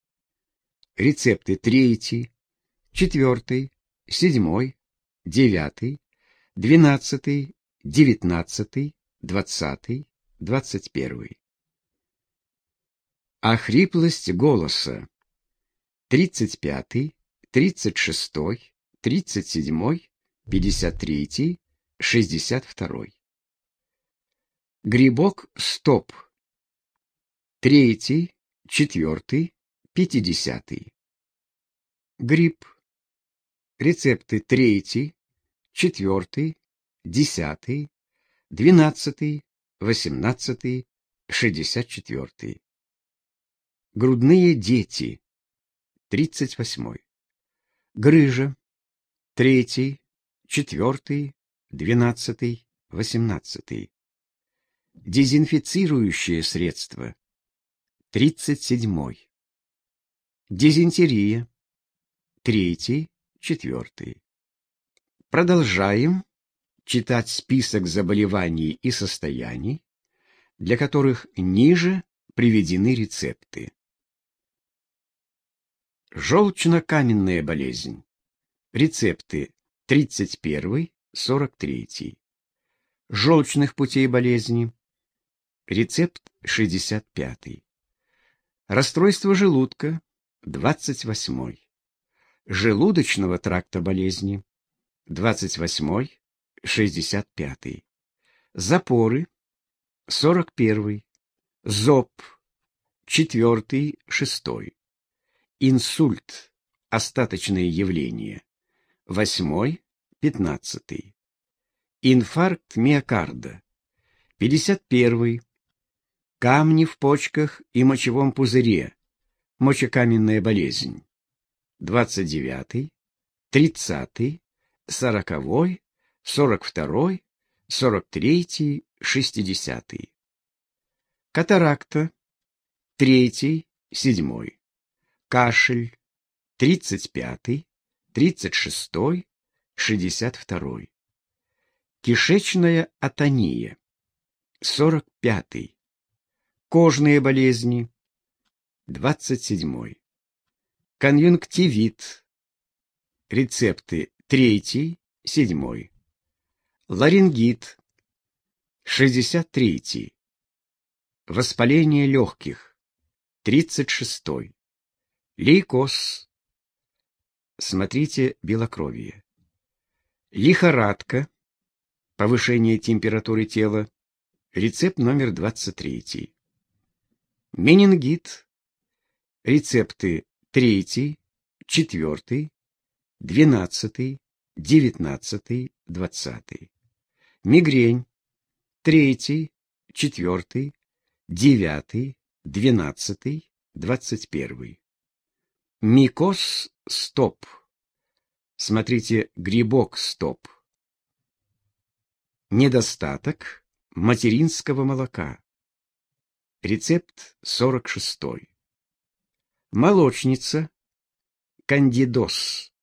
Рецепты третий, четвертый, седьмой, девятый, двенадцатый, девятнадцатый, двадцатый, двадцать первый. Охриплость голоса. Тридцать пятый, тридцать шестой, тридцать седьмой, пятьдесят третий, шестьдесят второй. Грибок стоп. Третий, четвертый, пятидесятый. Гриб. Рецепты третий, четвертый, десятый, двенадцатый, восемнадцатый, шестьдесят четвертый. Грудные дети. Тридцать восьмой. Грыжа. Третий, четвертый, двенадцатый, восемнадцатый. Дезинфицирующее средство. Тридцать седьмой. Дизентерия. Третий, четвертый. Продолжаем читать список заболеваний и состояний, для которых ниже приведены рецепты. Желчно-каменная болезнь. Рецепты 31, 43. Желчных путей болезни. Рецепт 65. Расстройство желудка 28. Желудочного тракта болезни 28, 65. Запоры 41. Зоб 4, 6. Инсульт остаточное явление 8, 15. Инфаркт миокарда 51. Камни в почках и мочевом пузыре мочекаменная болезнь 29, 30, 40, 42, 43, 60. Катаракта 3, 7. Кашель 35, 36, 62. Кишечная атония 45. Кожные болезни 27. Конъюнктивит. Рецепты 3, 7. Ларингит. 63. Воспаление легких. 36. Лейкоз. Смотрите белокровие. Лихорадка. Повышение температуры тела. Рецепт номер 23. Менингит. Рецепты третий, четвертый, двенадцатый, девятнадцатый, двадцатый. Мигрень третий, четвертый, девятый, двенадцатый, двадцать первый. Микоз стоп. Смотрите грибок стоп. Недостаток материнского молока. Рецепт сорок шестой. Молочница. Кандидоз.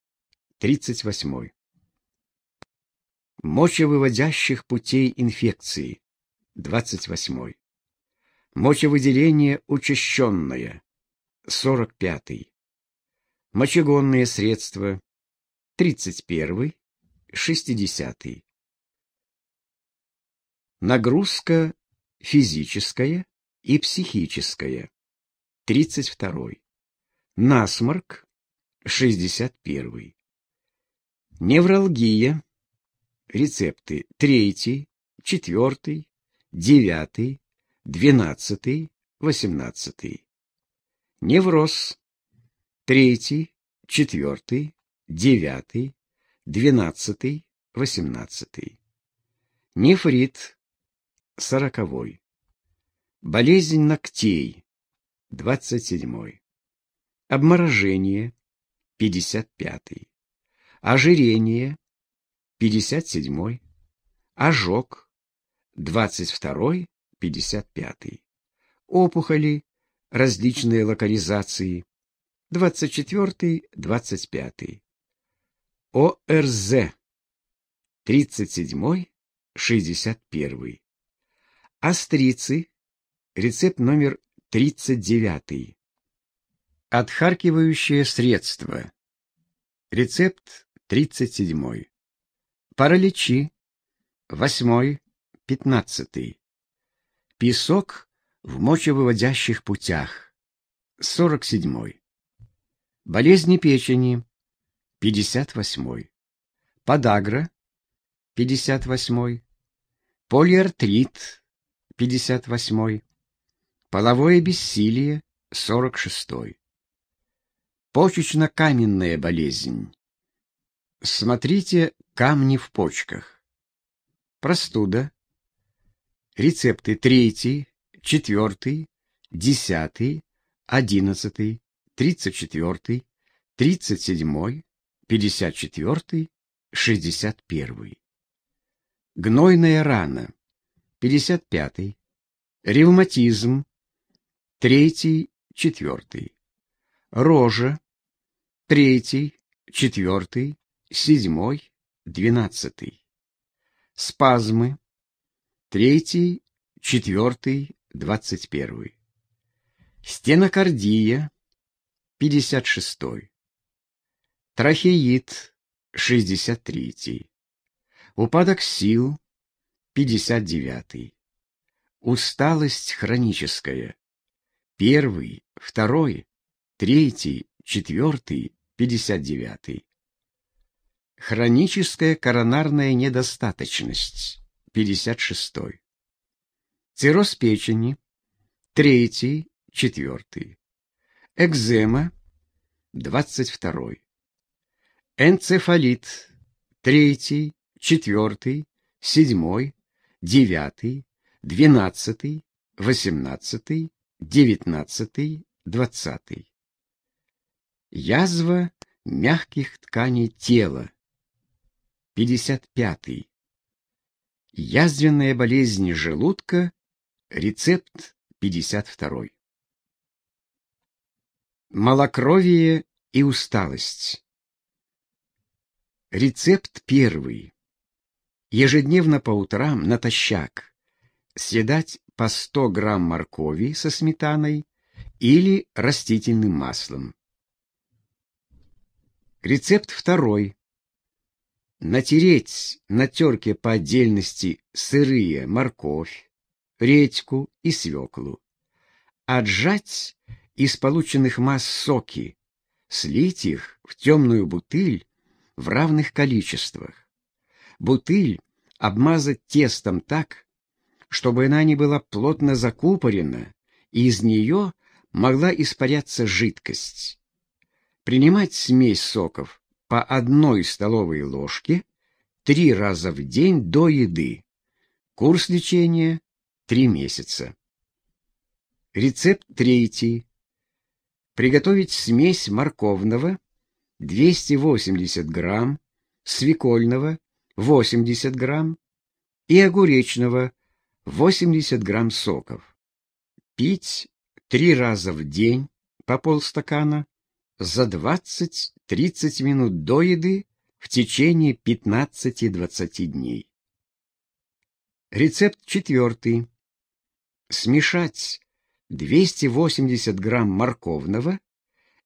38. Мочевыводящих путей инфекции. 28. Мочевыделение учащенное. 45. Мочегонные средства. 31. 60. Нагрузка физическая и психическая. 32 насморк 61. Невралгия. Рецепты 3, 4, 9, 12, 18. Невроз 3, 4, 9, 12, 18. Нефрит 40. Болезнь ногтей 27 обморожение 55, ожирение 57, ожог 22, 55, опухоли различные локализации. 24-25. ОРЗ. 37-61. Острицы. Рецепт номер 39. Отхаркивающее средство. Рецепт 37. Параличи. 8. 15. Песок в мочевыводящих путях. 47. Болезни печени. 58. Подагра. 58. Полиартрит. 58. Половое бессилие. 46. Почечно-каменная болезнь. Смотрите камни в почках. Простуда. Рецепты третий, четвертый, десятый, одиннадцатый, тридцать четвертый, тридцать седьмой, пятьдесят четвертый, шестьдесят первый. Гнойная рана. Пятьдесят пятый. Ревматизм. Третий, четвертый. Рожа. Третий, четвертый, седьмой, двенадцатый. Спазмы третий, четвертый, двадцать первый. Стенокардия, пятьдесят шестой. Трахеид, шестьдесят третий. Упадок сил, пятьдесят девятый. Усталость хроническая. Первый, второй, третий, четвертый, пятьдесят девятый. Хроническая коронарная недостаточность. 56. Цирроз печени, 3, 4. Экзема, 22. Энцефалит, 3, 4, 7, 9, 12, 18, 19, 20. Язва мягких тканей тела, 55. Язвенная болезнь желудка. Рецепт 52. Малокровие и усталость. Рецепт первый. Ежедневно по утрам натощак съедать по 100 грамм моркови со сметаной или растительным маслом. Рецепт второй натереть на терке по отдельности сырые морковь, редьку и свеклу, отжать из полученных масс соки, слить их в темную бутыль в равных количествах. Бутыль обмазать тестом так, чтобы она не была плотно закупорена, и из нее могла испаряться жидкость. Принимать смесь соков по одной столовой ложке три раза в день до еды. Курс лечения – три месяца. Рецепт третий. Приготовить смесь морковного 280 грамм, свекольного 80 грамм и огуречного 80 грамм соков. Пить три раза в день по полстакана за 20-30 минут до еды в течение 15-20 дней. Рецепт четвертый. Смешать 280 грамм морковного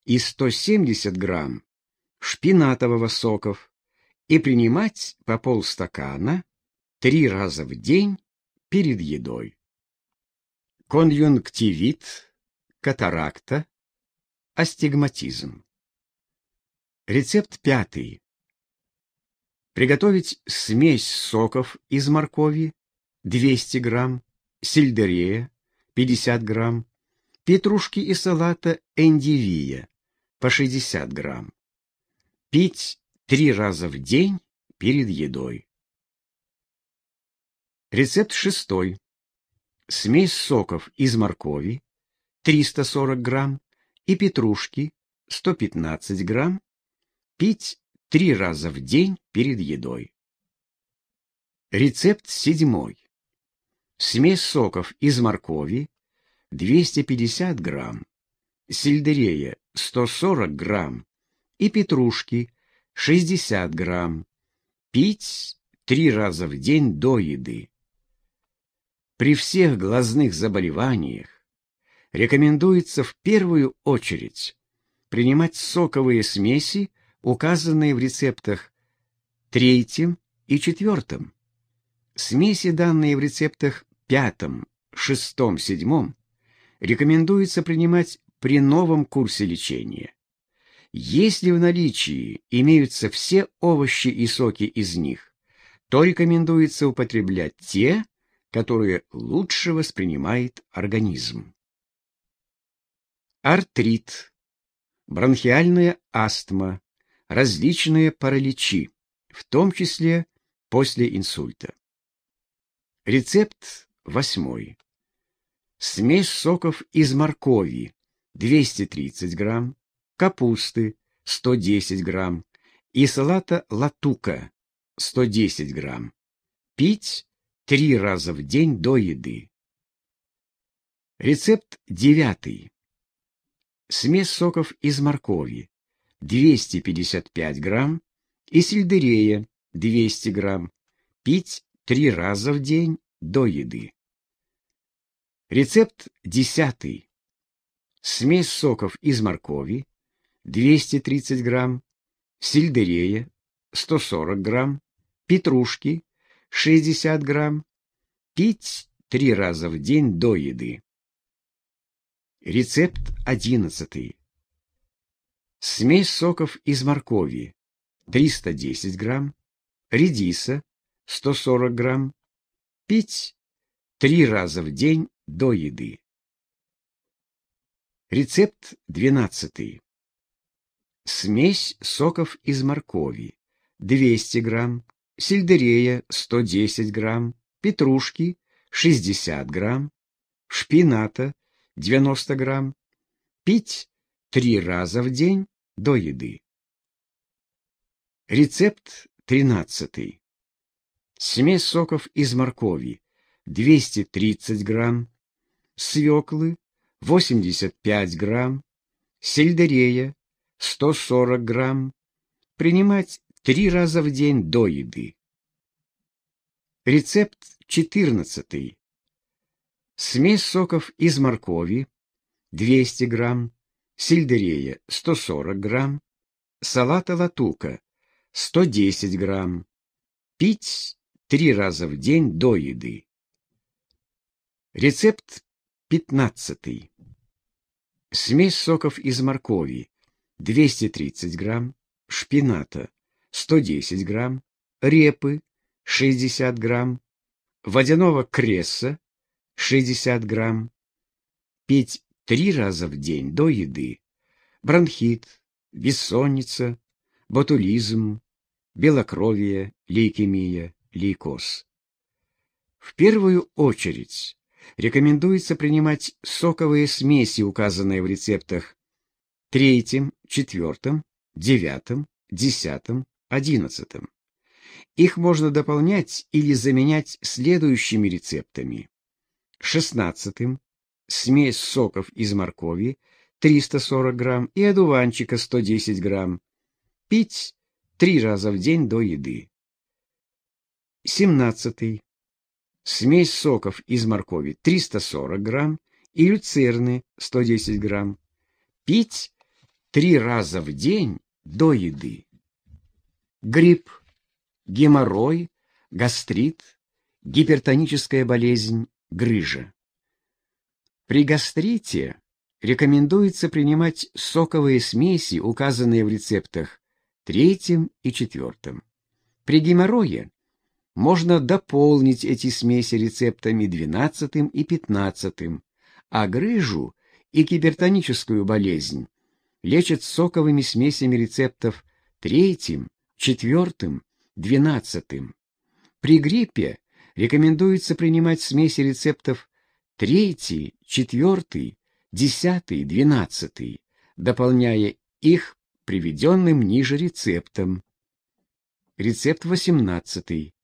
и 170 грамм шпинатового соков и принимать по полстакана три раза в день перед едой. Конъюнктивит, катаракта, Астигматизм. Рецепт пятый. Приготовить смесь соков из моркови 200 грамм, сельдерея 50 грамм, петрушки и салата эндивия по 60 грамм. Пить три раза в день перед едой. Рецепт шестой. Смесь соков из моркови 340 грамм, и петрушки 115 грамм, пить три раза в день перед едой. Рецепт седьмой. Смесь соков из моркови, 250 грамм, сельдерея 140 грамм и петрушки 60 грамм. Пить три раза в день до еды. При всех глазных заболеваниях рекомендуется в первую очередь принимать соковые смеси, указанные в рецептах третьем и четвертом. Смеси, данные в рецептах пятом, шестом, седьмом, рекомендуется принимать при новом курсе лечения. Если в наличии имеются все овощи и соки из них, то рекомендуется употреблять те, которые лучше воспринимает организм. Артрит, бронхиальная астма, различные параличи, в том числе после инсульта. Рецепт восьмой. Смесь соков из моркови 230 грамм, капусты 110 грамм и салата латука 110 грамм. Пить три раза в день до еды. Рецепт девятый. Смесь соков из моркови 255 грамм и сельдерея 200 грамм. Пить три раза в день до еды. Рецепт десятый. Смесь соков из моркови 230 грамм, сельдерея 140 грамм, петрушки 60 грамм, пить три раза в день до еды. Рецепт одиннадцатый. Смесь соков из моркови 310 грамм, редиса 140 грамм, пить три раза в день до еды. Рецепт двенадцатый. Смесь соков из моркови 200 грамм, сельдерея 110 грамм, петрушки 60 грамм, шпината 90 грамм. Пить три раза в день до еды. Рецепт 13. Смесь соков из моркови 230 грамм, свеклы 85 грамм, сельдерея 140 грамм, принимать три раза в день до еды. Рецепт 14. Смесь соков из моркови 200 грамм, сельдерея 140 грамм, салата латука 110 грамм. Пить три раза в день до еды. Рецепт 15. Смесь соков из моркови 230 грамм, шпината 110 грамм, репы 60 грамм, водяного кресса 60 грамм. Пить три раза в день до еды. Бронхит, бессонница, ботулизм, белокровие, лейкемия, лейкоз. В первую очередь рекомендуется принимать соковые смеси, указанные в рецептах третьем, четвертом, девятом, десятом, одиннадцатом. Их можно дополнять или заменять следующими рецептами. Шестнадцатым смесь соков из моркови 340 грамм и одуванчика 110 грамм. Пить три раза в день до еды. Семнадцатый смесь соков из моркови 340 грамм и люцерны 110 грамм. Пить три раза в день до еды. Грипп, геморрой, гастрит, гипертоническая болезнь, грыжа. При гастрите рекомендуется принимать соковые смеси, указанные в рецептах третьем и четвертом. При геморрое можно дополнить эти смеси рецептами двенадцатым и пятнадцатым, а грыжу и гипертоническую болезнь лечат соковыми смесями рецептов третьим, четвертым, двенадцатым. При гриппе рекомендуется принимать смеси рецептов третий, четвертый, десятый, двенадцатый, дополняя их приведенным ниже рецептом. Рецепт восемнадцатый.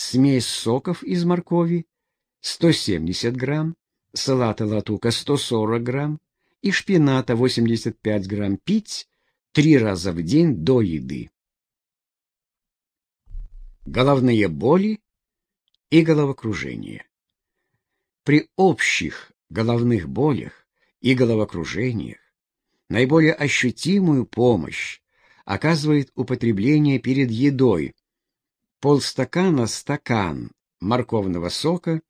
Смесь соков из моркови 170 грамм, салата латука 140 грамм и шпината 85 грамм пить три раза в день до еды. Головные боли и головокружение. При общих головных болях и головокружениях наиболее ощутимую помощь оказывает употребление перед едой полстакана стакан морковного сока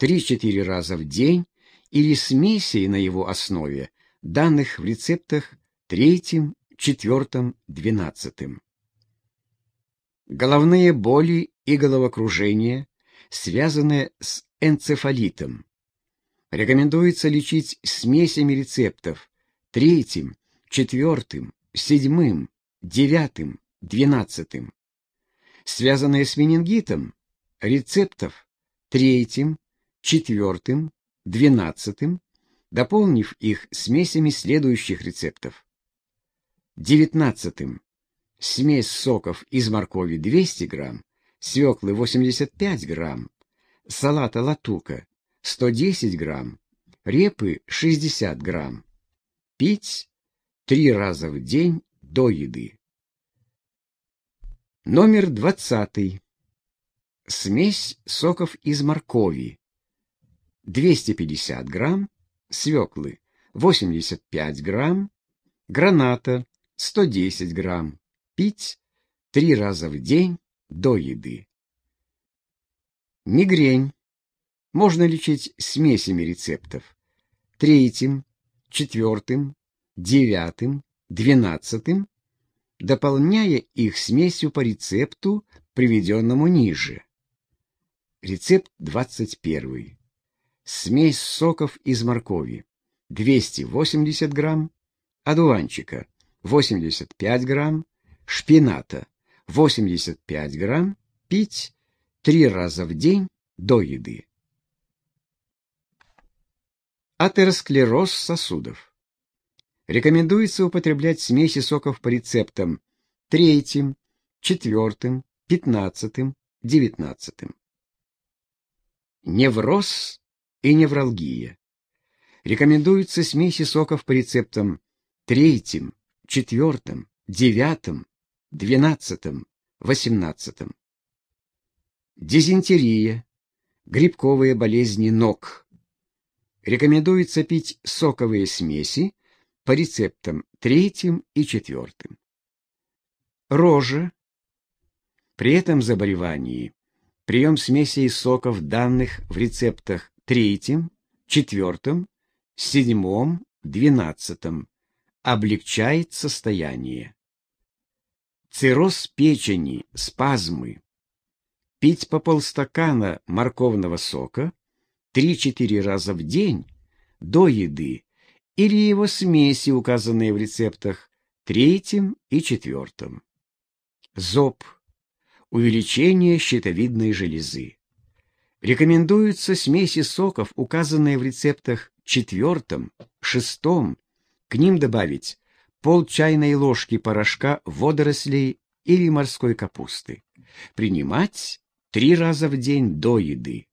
3-4 раза в день или смесей на его основе, данных в рецептах 3, 4, 12. Головные боли и головокружение, связанные с энцефалитом. Рекомендуется лечить смесями рецептов 3, 4, 7, 9, 12. Связанные с менингитом, рецептов 3, 4, 12, дополнив их смесями следующих рецептов. 19. Смесь соков из моркови 200 грамм, свеклы 85 грамм, салата латука 110 грамм, репы 60 грамм. Пить три раза в день до еды. Номер 20. Смесь соков из моркови 250 грамм, свеклы 85 грамм, граната 110 грамм. Пить три раза в день до еды. Мигрень можно лечить смесями рецептов. Третьим, четвертым, девятым, двенадцатым, дополняя их смесью по рецепту, приведенному ниже. Рецепт 21. Смесь соков из моркови 280 грамм, одуванчика 85 грамм, шпината 85 грамм, пить три раза в день до еды. Атеросклероз сосудов. Рекомендуется употреблять смеси соков по рецептам третьим, четвертым, пятнадцатым, девятнадцатым. Невроз и невралгия. Рекомендуются смеси соков по рецептам третьим, четвертым, девятым, двенадцатым, восемнадцатым. Дизентерия, грибковые болезни ног. Рекомендуется пить соковые смеси по рецептам третьим и четвертым. Рожа. При этом заболевании прием смесей соков, данных в рецептах третьем, четвертом, седьмом, двенадцатом, облегчает состояние. Цирроз печени, спазмы. Пить по полстакана морковного сока 3-4 раза в день до еды или его смеси, указанные в рецептах третьем и четвертом. Зоб. Увеличение щитовидной железы. Рекомендуются смеси соков, указанные в рецептах четвертом, шестом. К ним добавить пол чайной ложки порошка водорослей или морской капусты. Принимать три раза в день до еды.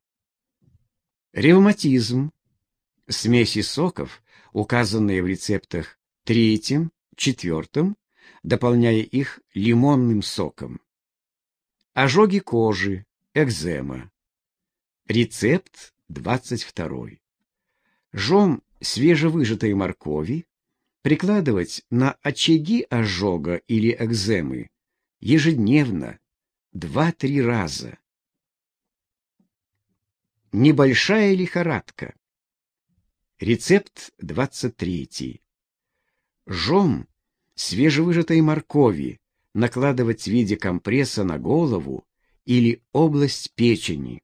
Ревматизм. Смеси соков, указанные в рецептах третьем, четвертом, дополняя их лимонным соком. Ожоги кожи, экзема. Рецепт 22. Жом свежевыжатой моркови прикладывать на очаги ожога или экземы ежедневно 2-3 раза. Небольшая лихорадка. Рецепт 23. Жом свежевыжатой моркови накладывать в виде компресса на голову или область печени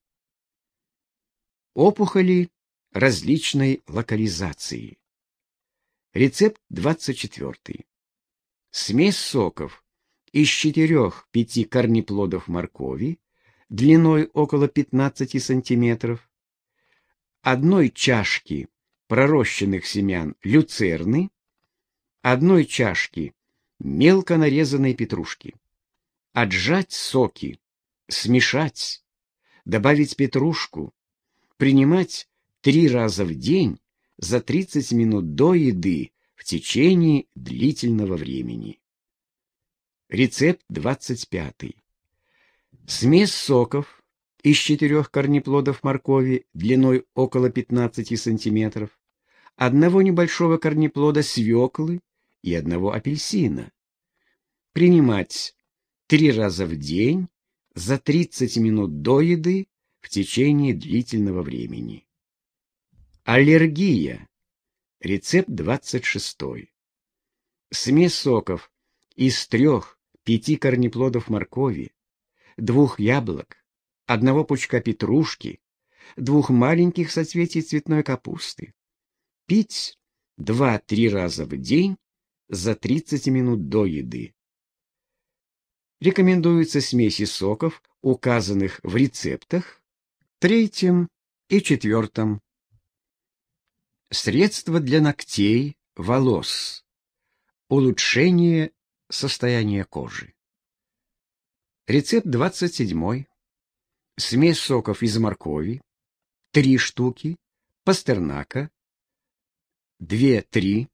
опухоли различной локализации. Рецепт 24. Смесь соков из 4-5 корнеплодов моркови длиной около 15 см, одной чашки пророщенных семян люцерны, одной чашки мелко нарезанной петрушки. Отжать соки, смешать, добавить петрушку, принимать три раза в день за 30 минут до еды в течение длительного времени. Рецепт 25. Смесь соков из четырех корнеплодов моркови длиной около 15 см, одного небольшого корнеплода свеклы и одного апельсина. Принимать три раза в день за 30 минут до еды в течение длительного времени. Аллергия. Рецепт 26. Смесь соков из трех-пяти корнеплодов моркови, двух яблок, одного пучка петрушки, двух маленьких соцветий цветной капусты. Пить два-три раза в день за 30 минут до еды. Рекомендуются смеси соков, указанных в рецептах, третьем и четвертом. Средства для ногтей, волос. Улучшение состояния кожи. Рецепт 27. Смесь соков из моркови, 3 штуки, пастернака, 2-3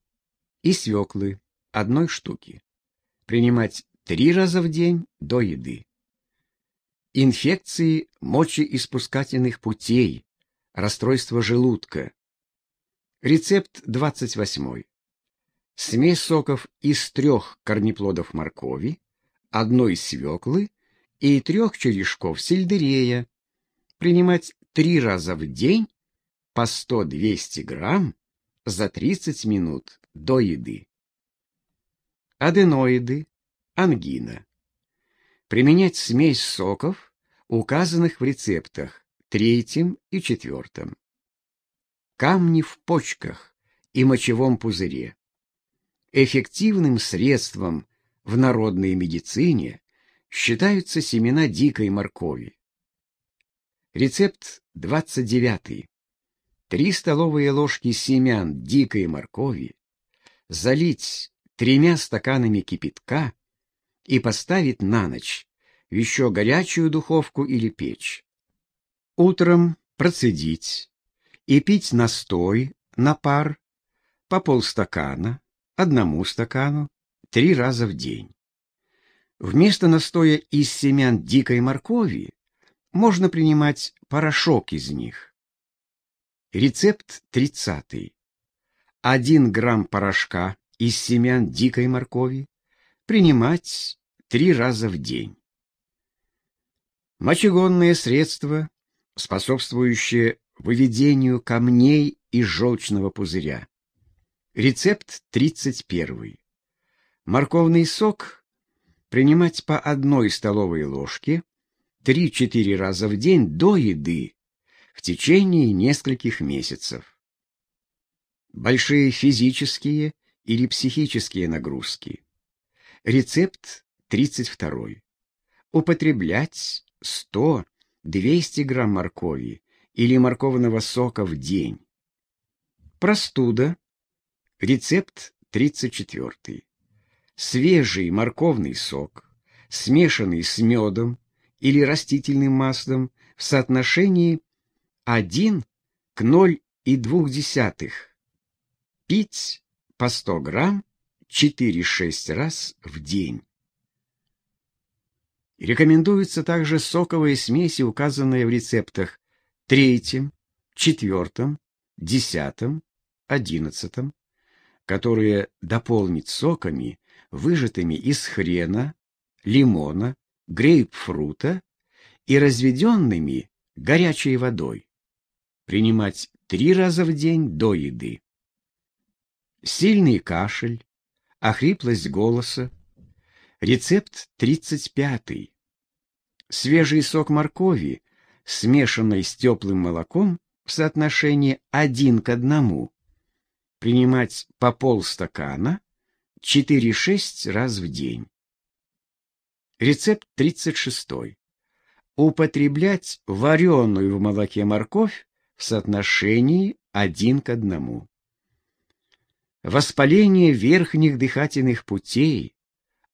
и свеклы, одной штуки. Принимать три раза в день до еды. Инфекции мочеиспускательных путей, расстройство желудка. Рецепт 28. Смесь соков из трех корнеплодов моркови, одной свеклы и трех черешков сельдерея. Принимать три раза в день по 100-200 грамм за 30 минут до еды. Аденоиды, ангина. Применять смесь соков, указанных в рецептах третьем и четвертом. Камни в почках и мочевом пузыре. Эффективным средством в народной медицине считаются семена дикой моркови. Рецепт 29. 3 столовые ложки семян дикой моркови залить тремя стаканами кипятка и поставить на ночь в еще горячую духовку или печь. Утром процедить и пить настой на пар по полстакана, одному стакану, три раза в день. Вместо настоя из семян дикой моркови можно принимать порошок из них. Рецепт 30. 1 грамм порошка из семян дикой моркови принимать три раза в день. Мочегонные средства, способствующие выведению камней из желчного пузыря. Рецепт 31. Морковный сок принимать по одной столовой ложке 3-4 раза в день до еды в течение нескольких месяцев. Большие физические или психические нагрузки. Рецепт 32. Употреблять 100-200 грамм моркови или морковного сока в день. Простуда. Рецепт 34. Свежий морковный сок, смешанный с медом или растительным маслом в соотношении 1 к 0,2. Пить по 100 грамм 4-6 раз в день. Рекомендуются также соковые смеси, указанные в рецептах третьем, четвертом, десятом, одиннадцатом, которые дополнить соками, выжатыми из хрена, лимона, грейпфрута и разведенными горячей водой. Принимать три раза в день до еды. Сильный кашель, охриплость голоса. Рецепт 35. Свежий сок моркови, смешанный с теплым молоком в соотношении один к одному. Принимать по полстакана 4-6 раз в день. Рецепт 36. Употреблять вареную в молоке морковь в соотношении один к одному. Воспаление верхних дыхательных путей,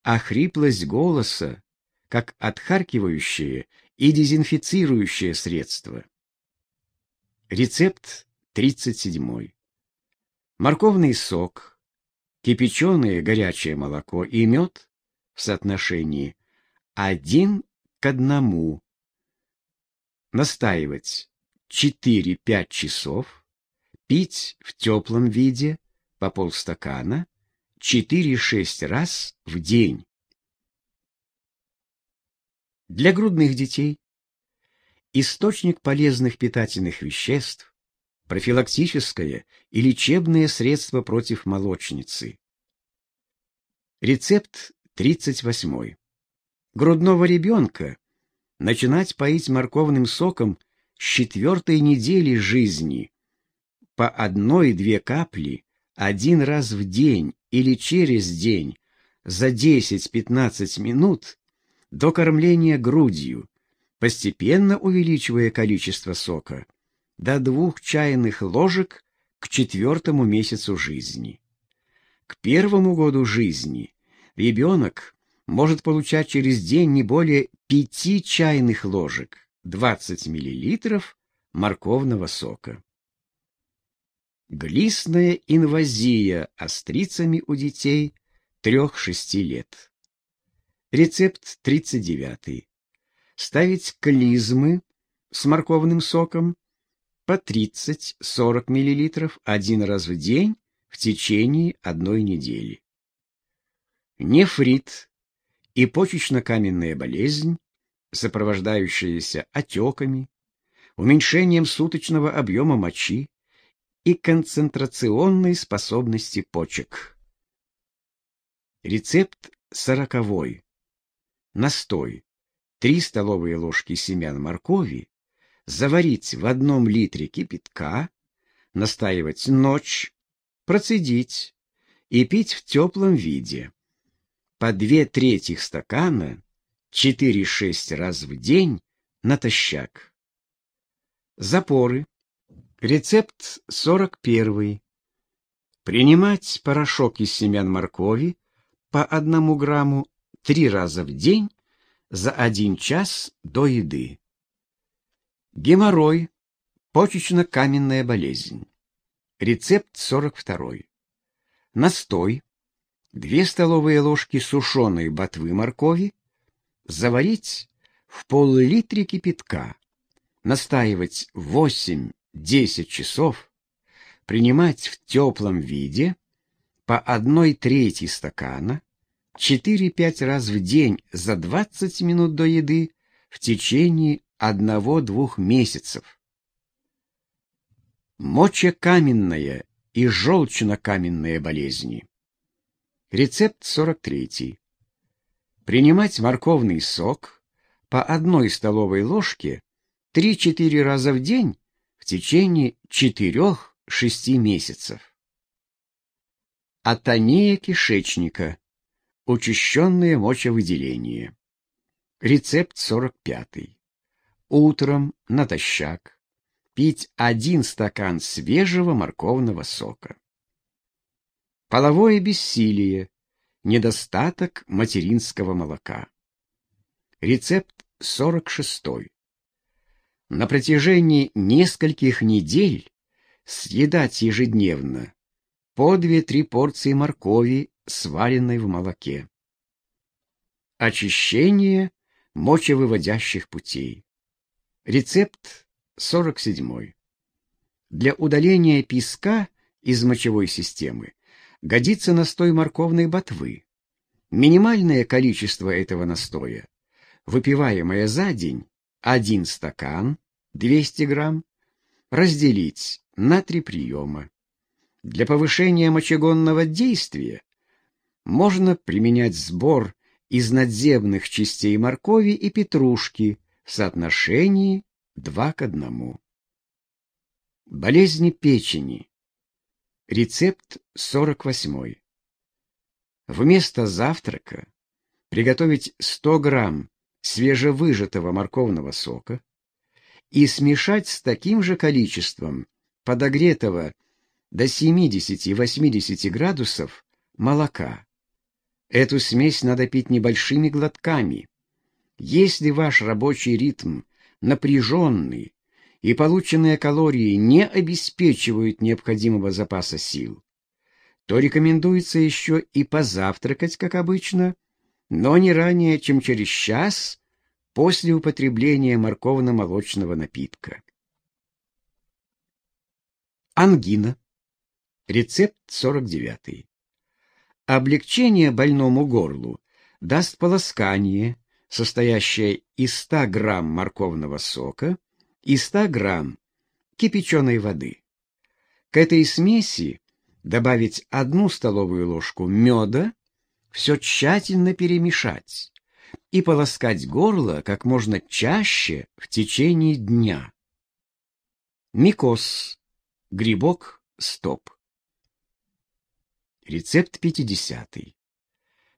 охриплость голоса, как отхаркивающее и дезинфицирующее средство. Рецепт 37. Морковный сок, кипяченое горячее молоко и мед в соотношении 1 к 1. Настаивать 4-5 часов, пить в теплом виде по полстакана 4-6 раз в день. Для грудных детей источник полезных питательных веществ, профилактическое и лечебное средство против молочницы. Рецепт 38. Грудного ребенка начинать поить морковным соком с четвертой недели жизни по одной-две капли один раз в день или через день за 10-15 минут до кормления грудью, постепенно увеличивая количество сока до двух чайных ложек к четвертому месяцу жизни. К первому году жизни ребенок может получать через день не более 5 чайных ложек 20 мл морковного сока. Глистная инвазия острицами у детей 3-6 лет. Рецепт 39. Ставить клизмы с морковным соком по 30-40 мл один раз в день в течение одной недели. Нефрит и почечно-каменная болезнь, сопровождающаяся отеками, уменьшением суточного объема мочи и концентрационной способности почек. Рецепт сороковой настой 3 столовые ложки семян моркови заварить в одном литре кипятка, настаивать ночь, процедить и пить в теплом виде. По две трети стакана 4-6 раз в день натощак. Запоры. Рецепт 41. Принимать порошок из семян моркови по одному грамму три раза в день за один час до еды. Геморрой, почечно-каменная болезнь. Рецепт 42. Настой. 2 столовые ложки сушеной ботвы моркови. Заварить в пол-литре кипятка. Настаивать 8-10 часов. Принимать в теплом виде по одной трети стакана 4-5 раз в день за 20 минут до еды в течение одного-двух месяцев. Мочекаменная и желчнокаменные болезни. Рецепт 43. Принимать морковный сок по одной столовой ложке 3-4 раза в день в течение 4-6 месяцев. Атония кишечника Учащенное мочевыделение. Рецепт 45. Утром натощак пить один стакан свежего морковного сока. Половое бессилие, недостаток материнского молока. Рецепт 46. На протяжении нескольких недель съедать ежедневно по 2-3 порции моркови сваренной в молоке. Очищение мочевыводящих путей. Рецепт 47. Для удаления песка из мочевой системы годится настой морковной ботвы. Минимальное количество этого настоя, выпиваемое за день, один стакан, 200 грамм, разделить на три приема. Для повышения мочегонного действия можно применять сбор из надземных частей моркови и петрушки соотношении 2 к 1. Болезни печени. Рецепт 48. Вместо завтрака приготовить 100 грамм свежевыжатого морковного сока и смешать с таким же количеством подогретого до 70-80 градусов молока. Эту смесь надо пить небольшими глотками. Если ваш рабочий ритм напряженный и полученные калории не обеспечивают необходимого запаса сил, то рекомендуется еще и позавтракать, как обычно, но не ранее, чем через час после употребления морковно-молочного напитка. Ангина. Рецепт 49. Облегчение больному горлу даст полоскание, состоящее из 100 грамм морковного сока и 100 грамм кипяченой воды. К этой смеси добавить одну столовую ложку меда, все тщательно перемешать и полоскать горло как можно чаще в течение дня. Микоз. Грибок стоп. Рецепт 50.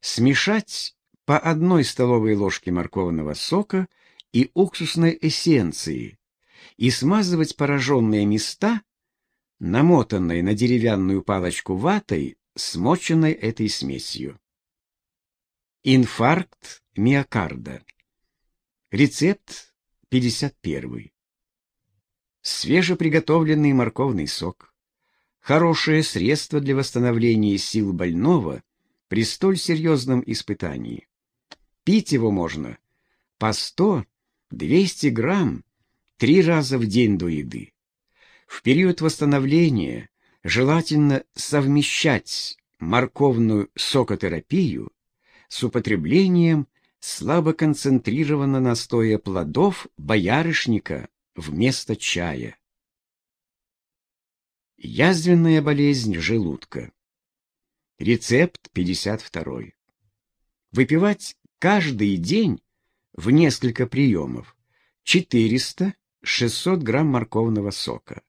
Смешать по одной столовой ложке морковного сока и уксусной эссенции и смазывать пораженные места намотанной на деревянную палочку ватой, смоченной этой смесью. Инфаркт миокарда. Рецепт 51. Свежеприготовленный морковный сок. Хорошее средство для восстановления сил больного при столь серьезном испытании. Пить его можно по 100-200 грамм три раза в день до еды. В период восстановления желательно совмещать морковную сокотерапию с употреблением слабоконцентрированного настоя плодов боярышника вместо чая. Язвенная болезнь желудка. Рецепт 52. Выпивать каждый день в несколько приемов 400-600 грамм морковного сока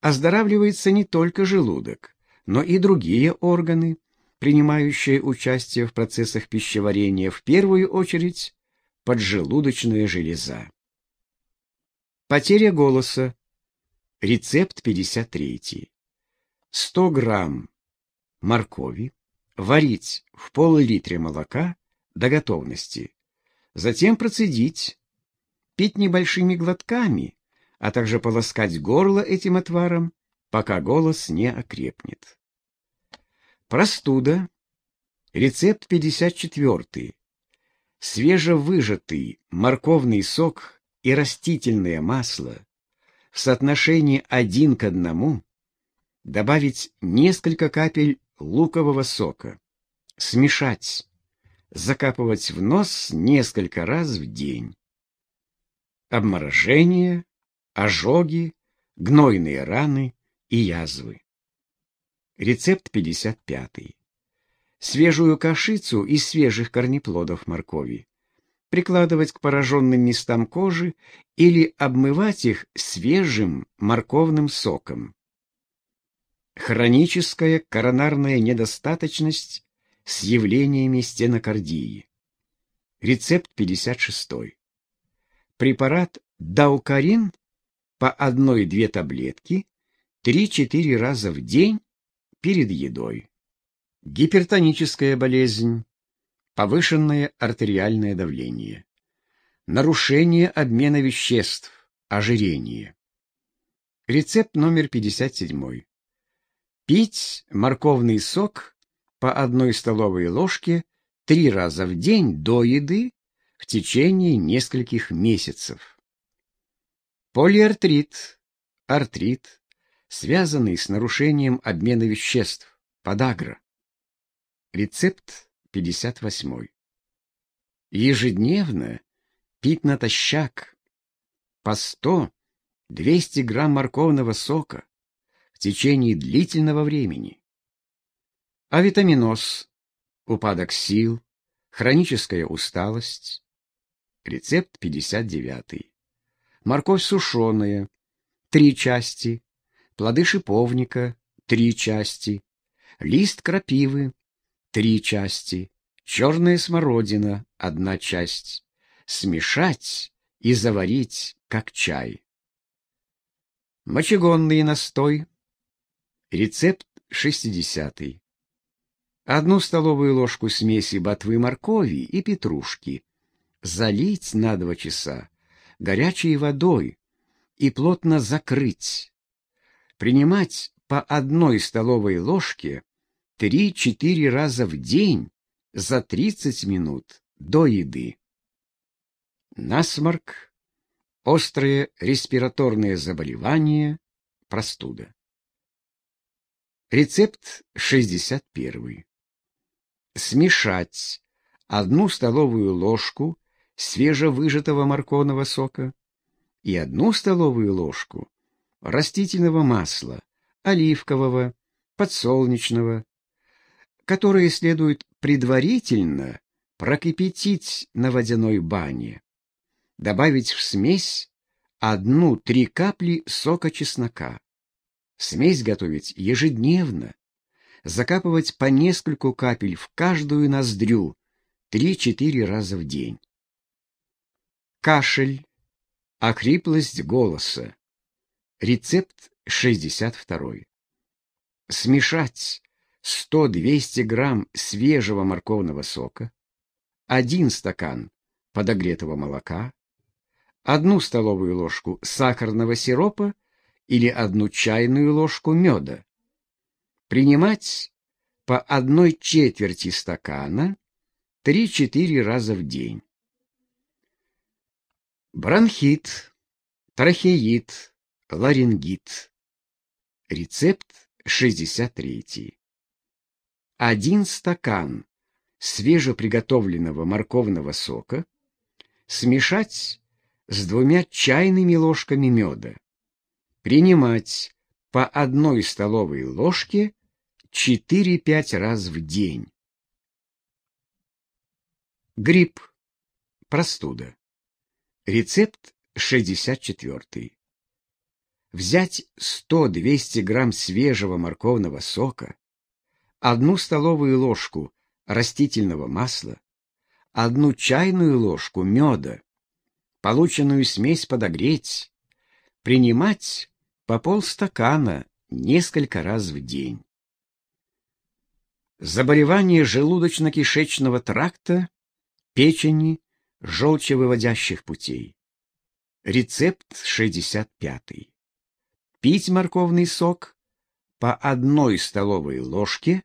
оздоравливается не только желудок, но и другие органы, принимающие участие в процессах пищеварения, в первую очередь поджелудочная железа. Потеря голоса. Рецепт 53. 100 грамм моркови варить в пол-литре молока до готовности, затем процедить, пить небольшими глотками, а также полоскать горло этим отваром, пока голос не окрепнет. Простуда. Рецепт 54. Свежевыжатый морковный сок и растительное масло в соотношении один к одному добавить несколько капель лукового сока, смешать, закапывать в нос несколько раз в день. Обморожение, ожоги, гнойные раны и язвы. Рецепт 55. Свежую кашицу из свежих корнеплодов моркови прикладывать к пораженным местам кожи или обмывать их свежим морковным соком. Хроническая коронарная недостаточность с явлениями стенокардии. Рецепт 56. Препарат даукарин по одной-две таблетки 3-4 раза в день перед едой. Гипертоническая болезнь, повышенное артериальное давление, нарушение обмена веществ, ожирение. Рецепт номер 57. Пить морковный сок по одной столовой ложке три раза в день до еды в течение нескольких месяцев. Полиартрит, артрит, связанный с нарушением обмена веществ, подагра. Рецепт 58. Ежедневно пить натощак по 100-200 грамм морковного сока в течение длительного времени. Авитаминоз, упадок сил, хроническая усталость. Рецепт 59. Морковь сушеная, три части, плоды шиповника, три части, лист крапивы, три части, черная смородина, одна часть, смешать и заварить, как чай. Мочегонный настой. Рецепт 60. Одну столовую ложку смеси ботвы моркови и петрушки залить на два часа горячей водой и плотно закрыть. Принимать по одной столовой ложке 3-4 раза в день за 30 минут до еды. Насморк, острые респираторные заболевания, простуда. Рецепт 61. Смешать одну столовую ложку свежевыжатого морковного сока и одну столовую ложку растительного масла, оливкового, подсолнечного, которые следует предварительно прокипятить на водяной бане, добавить в смесь одну-три капли сока чеснока. Смесь готовить ежедневно, закапывать по нескольку капель в каждую ноздрю 3-4 раза в день. Кашель, охриплость голоса. Рецепт 62. Смешать 100-200 грамм свежего морковного сока, 1 стакан подогретого молока, одну столовую ложку сахарного сиропа или одну чайную ложку меда. Принимать по одной четверти стакана 3-4 раза в день. Бронхит, трахеит, ларингит. Рецепт 63. Один стакан свежеприготовленного морковного сока смешать с двумя чайными ложками меда. Принимать по одной столовой ложке 4-5 раз в день. Грипп. Простуда. Рецепт 64 взять 100-200 грамм свежего морковного сока, одну столовую ложку растительного масла, одну чайную ложку меда, полученную смесь подогреть, принимать по полстакана несколько раз в день. Заболевание желудочно-кишечного тракта, печени, желчевыводящих путей. Рецепт 65 пить морковный сок по одной столовой ложке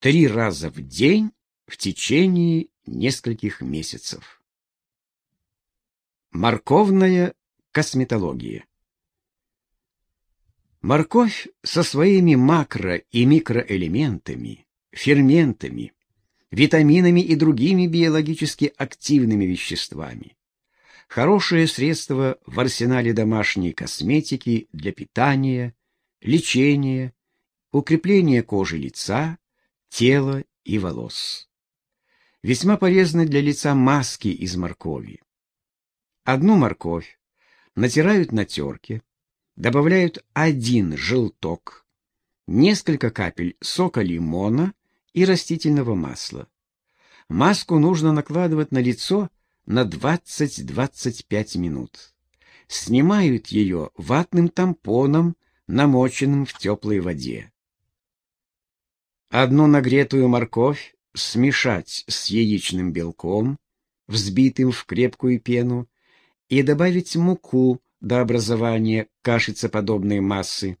три раза в день в течение нескольких месяцев. Морковная косметология Морковь со своими макро- и микроэлементами, ферментами, витаминами и другими биологически активными веществами хорошее средство в арсенале домашней косметики для питания, лечения, укрепления кожи лица, тела и волос. Весьма полезны для лица маски из моркови. Одну морковь натирают на терке, добавляют один желток, несколько капель сока лимона и растительного масла. Маску нужно накладывать на лицо на 20-25 минут. Снимают ее ватным тампоном, намоченным в теплой воде. Одну нагретую морковь смешать с яичным белком, взбитым в крепкую пену, и добавить муку до образования кашицеподобной массы.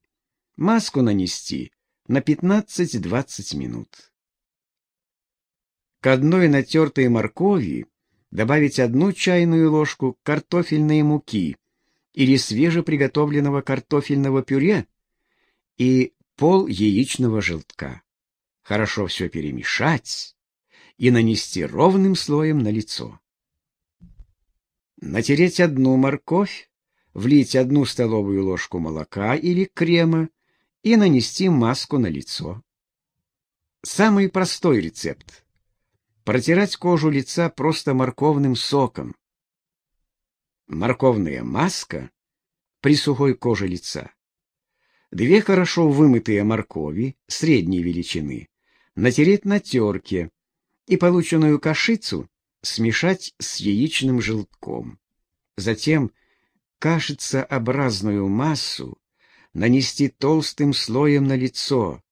Маску нанести на 15-20 минут. К одной натертой моркови добавить одну чайную ложку картофельной муки или свежеприготовленного картофельного пюре и пол яичного желтка. Хорошо все перемешать и нанести ровным слоем на лицо. Натереть одну морковь, влить одну столовую ложку молока или крема и нанести маску на лицо. Самый простой рецепт Протирать кожу лица просто морковным соком. Морковная маска при сухой коже лица. Две хорошо вымытые моркови средней величины натереть на терке и полученную кашицу смешать с яичным желтком. Затем кашицеобразную массу нанести толстым слоем на лицо,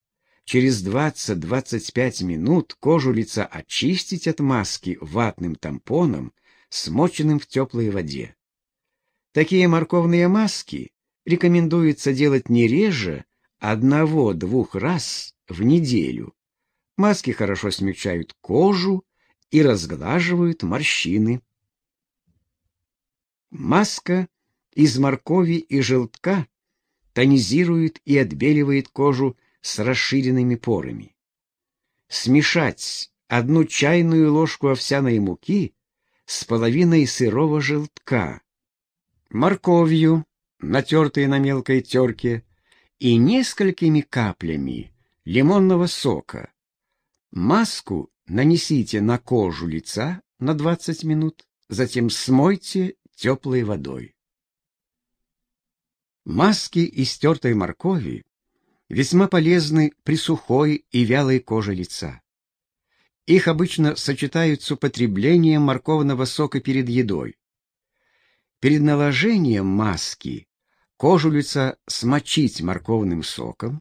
через 20-25 минут кожу лица очистить от маски ватным тампоном, смоченным в теплой воде. Такие морковные маски рекомендуется делать не реже одного-двух раз в неделю. Маски хорошо смягчают кожу и разглаживают морщины. Маска из моркови и желтка тонизирует и отбеливает кожу с расширенными порами. Смешать одну чайную ложку овсяной муки с половиной сырого желтка, морковью, натертой на мелкой терке, и несколькими каплями лимонного сока. Маску нанесите на кожу лица на 20 минут, затем смойте теплой водой. Маски из тертой моркови весьма полезны при сухой и вялой коже лица. Их обычно сочетают с употреблением морковного сока перед едой. Перед наложением маски кожу лица смочить морковным соком,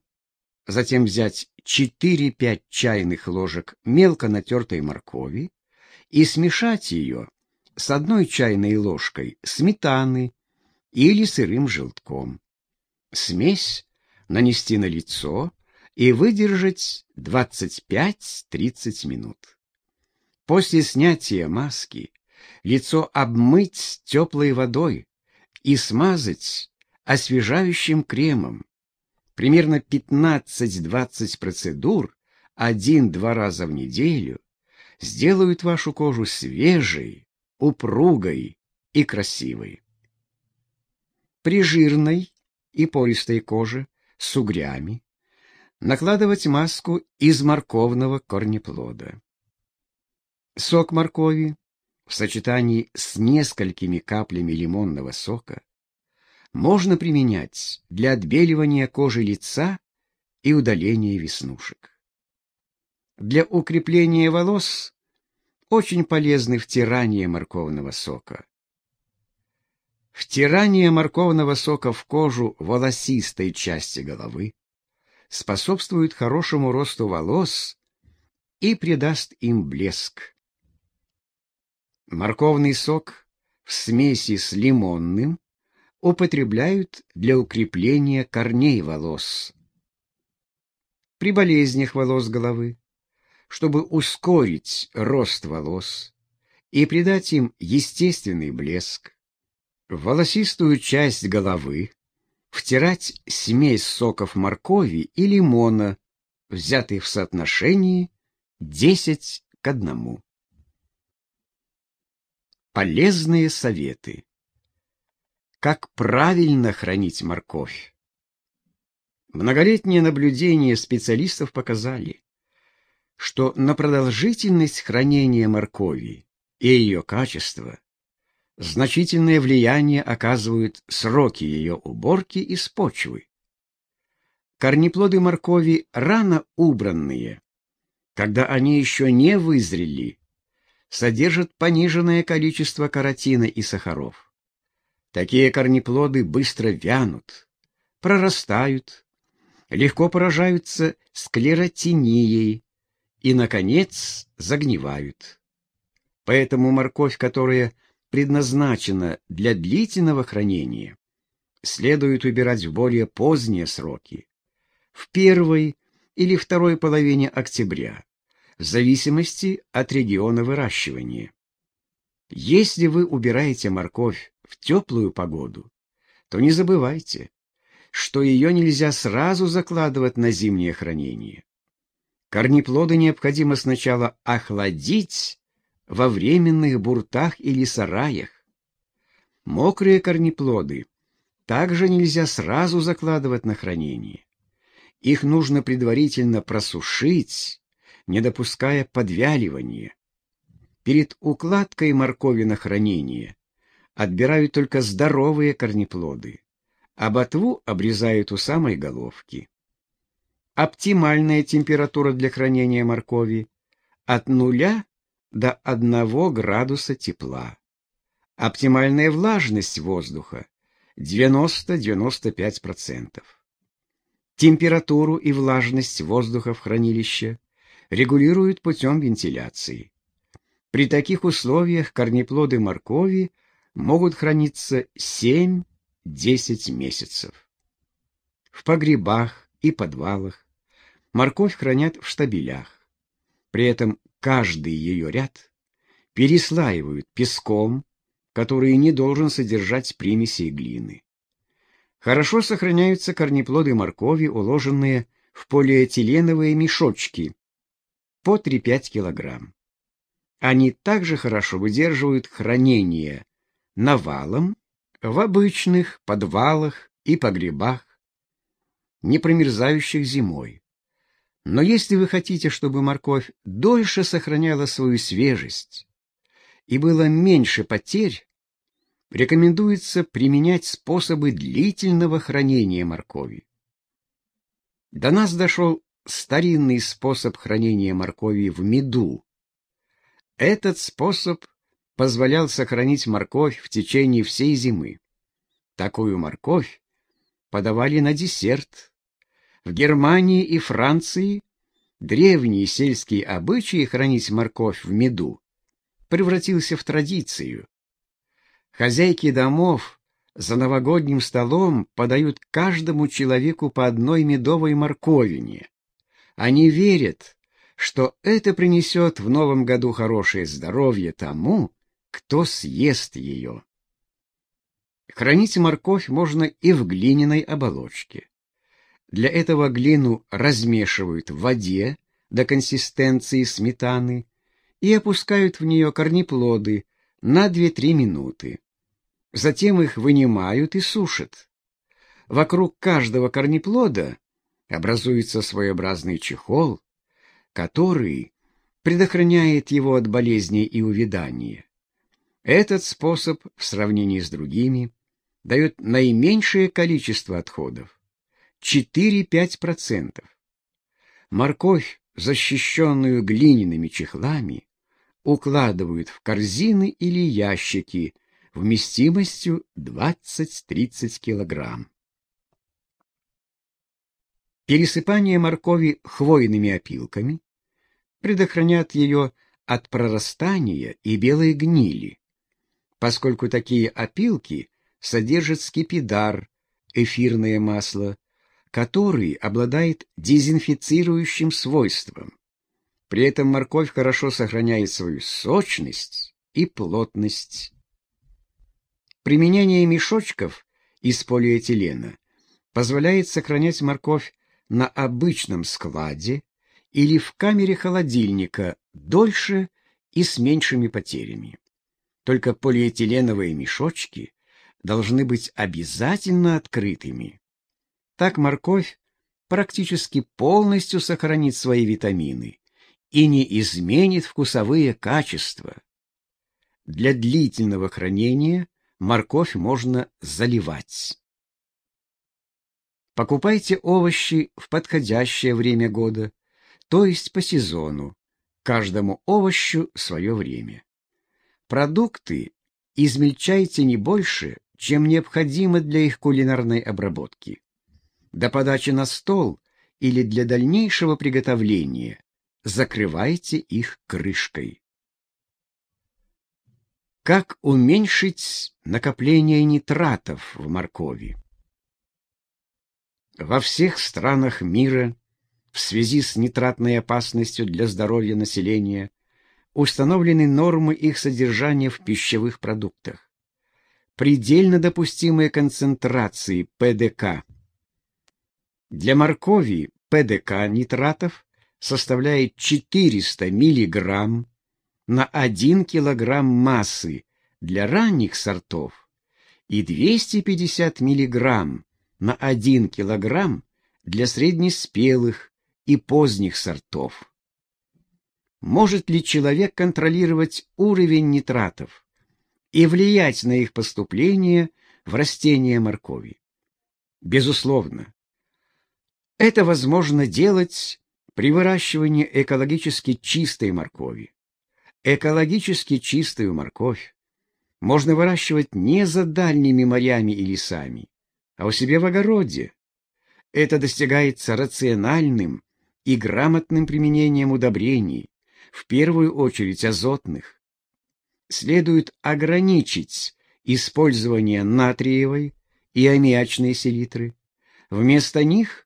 затем взять 4-5 чайных ложек мелко натертой моркови и смешать ее с одной чайной ложкой сметаны или сырым желтком. Смесь нанести на лицо и выдержать 25-30 минут. После снятия маски лицо обмыть теплой водой и смазать освежающим кремом. Примерно 15-20 процедур один-два раза в неделю сделают вашу кожу свежей, упругой и красивой. При жирной и пористой коже с угрями накладывать маску из морковного корнеплода. Сок моркови в сочетании с несколькими каплями лимонного сока можно применять для отбеливания кожи лица и удаления веснушек. Для укрепления волос очень полезны втирание морковного сока. Втирание морковного сока в кожу волосистой части головы способствует хорошему росту волос и придаст им блеск. Морковный сок в смеси с лимонным употребляют для укрепления корней волос. При болезнях волос головы, чтобы ускорить рост волос и придать им естественный блеск, волосистую часть головы втирать смесь соков моркови и лимона, взятых в соотношении 10 к 1. Полезные советы как правильно хранить морковь. Многолетние наблюдения специалистов показали, что на продолжительность хранения моркови и ее качество значительное влияние оказывают сроки ее уборки из почвы. Корнеплоды моркови рано убранные, когда они еще не вызрели, содержат пониженное количество каротина и сахаров. Такие корнеплоды быстро вянут, прорастают, легко поражаются склеротинией и, наконец, загнивают. Поэтому морковь, которая предназначена для длительного хранения, следует убирать в более поздние сроки, в первой или второй половине октября, в зависимости от региона выращивания. Если вы убираете морковь в теплую погоду, то не забывайте, что ее нельзя сразу закладывать на зимнее хранение. Корнеплоды необходимо сначала охладить во временных буртах или сараях. Мокрые корнеплоды также нельзя сразу закладывать на хранение. Их нужно предварительно просушить, не допуская подвяливания. Перед укладкой моркови на хранение отбирают только здоровые корнеплоды, а ботву обрезают у самой головки. Оптимальная температура для хранения моркови от нуля до 1 градуса тепла. Оптимальная влажность воздуха 90-95%. Температуру и влажность воздуха в хранилище регулируют путем вентиляции. При таких условиях корнеплоды моркови могут храниться 7-10 месяцев. В погребах и подвалах морковь хранят в штабелях. При этом каждый ее ряд переслаивают песком, который не должен содержать примесей глины. Хорошо сохраняются корнеплоды моркови, уложенные в полиэтиленовые мешочки по 3-5 килограмм. Они также хорошо выдерживают хранение навалом в обычных подвалах и погребах, не промерзающих зимой. Но если вы хотите, чтобы морковь дольше сохраняла свою свежесть и было меньше потерь, рекомендуется применять способы длительного хранения моркови. До нас дошел старинный способ хранения моркови в меду. Этот способ позволял сохранить морковь в течение всей зимы. Такую морковь подавали на десерт. В Германии и Франции древний сельский обычай хранить морковь в меду превратился в традицию. Хозяйки домов за новогодним столом подают каждому человеку по одной медовой морковине. Они верят, что это принесет в новом году хорошее здоровье тому, кто съест ее. Хранить морковь можно и в глиняной оболочке. Для этого глину размешивают в воде до консистенции сметаны и опускают в нее корнеплоды на 2-3 минуты. Затем их вынимают и сушат. Вокруг каждого корнеплода образуется своеобразный чехол, который предохраняет его от болезней и увядания. Этот способ в сравнении с другими дает наименьшее количество отходов – 4-5%. Морковь, защищенную глиняными чехлами, укладывают в корзины или ящики вместимостью 20-30 килограмм. Пересыпание моркови хвойными опилками предохранят ее от прорастания и белой гнили, поскольку такие опилки содержат скипидар, эфирное масло, который обладает дезинфицирующим свойством. При этом морковь хорошо сохраняет свою сочность и плотность. Применение мешочков из полиэтилена позволяет сохранять морковь на обычном складе или в камере холодильника дольше и с меньшими потерями. Только полиэтиленовые мешочки должны быть обязательно открытыми. Так морковь практически полностью сохранит свои витамины и не изменит вкусовые качества. Для длительного хранения морковь можно заливать. Покупайте овощи в подходящее время года, то есть по сезону. Каждому овощу свое время. Продукты измельчайте не больше, чем необходимо для их кулинарной обработки. До подачи на стол или для дальнейшего приготовления закрывайте их крышкой. Как уменьшить накопление нитратов в моркови? Во всех странах мира в связи с нитратной опасностью для здоровья населения установлены нормы их содержания в пищевых продуктах. Предельно допустимые концентрации ПДК. Для моркови ПДК нитратов составляет 400 мг на 1 кг массы для ранних сортов и 250 мг на 1 кг для среднеспелых и поздних сортов. Может ли человек контролировать уровень нитратов и влиять на их поступление в растения моркови? Безусловно. Это возможно делать при выращивании экологически чистой моркови. Экологически чистую морковь можно выращивать не за дальними морями и лесами, а у себя в огороде. Это достигается рациональным и грамотным применением удобрений, в первую очередь азотных. Следует ограничить использование натриевой и аммиачной селитры. Вместо них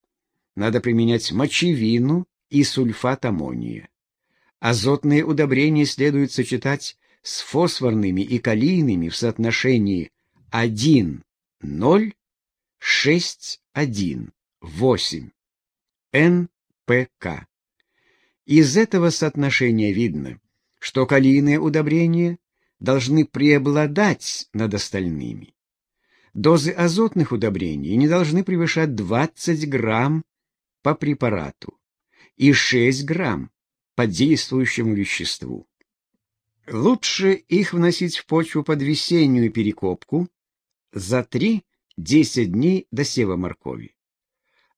надо применять мочевину и сульфат аммония. Азотные удобрения следует сочетать с фосфорными и калийными в соотношении 1, 0, 6, 1, 8. НПК. Из этого соотношения видно, что калийные удобрения должны преобладать над остальными. Дозы азотных удобрений не должны превышать 20 грамм по препарату и 6 грамм по действующему веществу. Лучше их вносить в почву под весеннюю перекопку за 3-10 дней до сева моркови.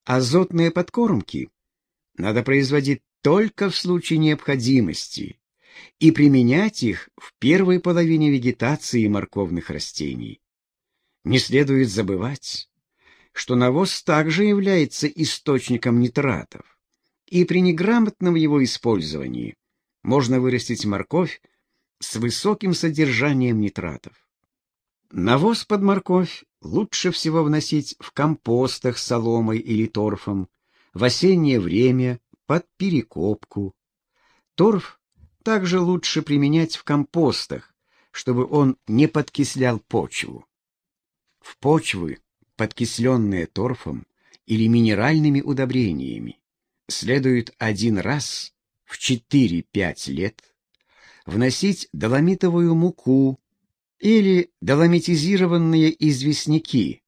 Азотные подкормки надо производить только в случае необходимости и применять их в первой половине вегетации морковных растений. Не следует забывать, что навоз также является источником нитратов, и при неграмотном его использовании можно вырастить морковь с высоким содержанием нитратов. Навоз под морковь лучше всего вносить в компостах с соломой или торфом в осеннее время под перекопку. Торф также лучше применять в компостах, чтобы он не подкислял почву. В почвы, подкисленные торфом или минеральными удобрениями, следует один раз в 4-5 лет вносить доломитовую муку или доломитизированные известняки,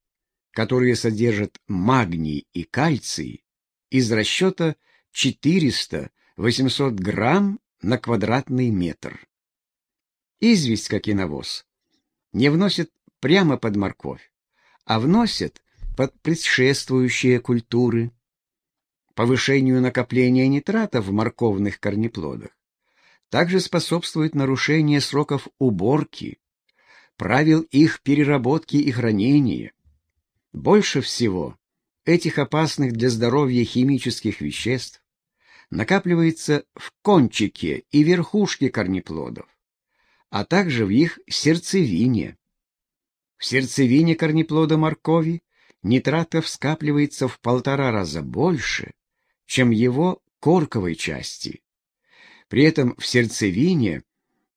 которые содержат магний и кальций, из расчета 400-800 грамм на квадратный метр. Известь, как и навоз, не вносят прямо под морковь, а вносят под предшествующие культуры. Повышению накопления нитратов в морковных корнеплодах также способствует нарушение сроков уборки, правил их переработки и хранения. Больше всего этих опасных для здоровья химических веществ накапливается в кончике и верхушке корнеплодов, а также в их сердцевине. В сердцевине корнеплода моркови нитратов скапливается в полтора раза больше, чем его корковой части. При этом в сердцевине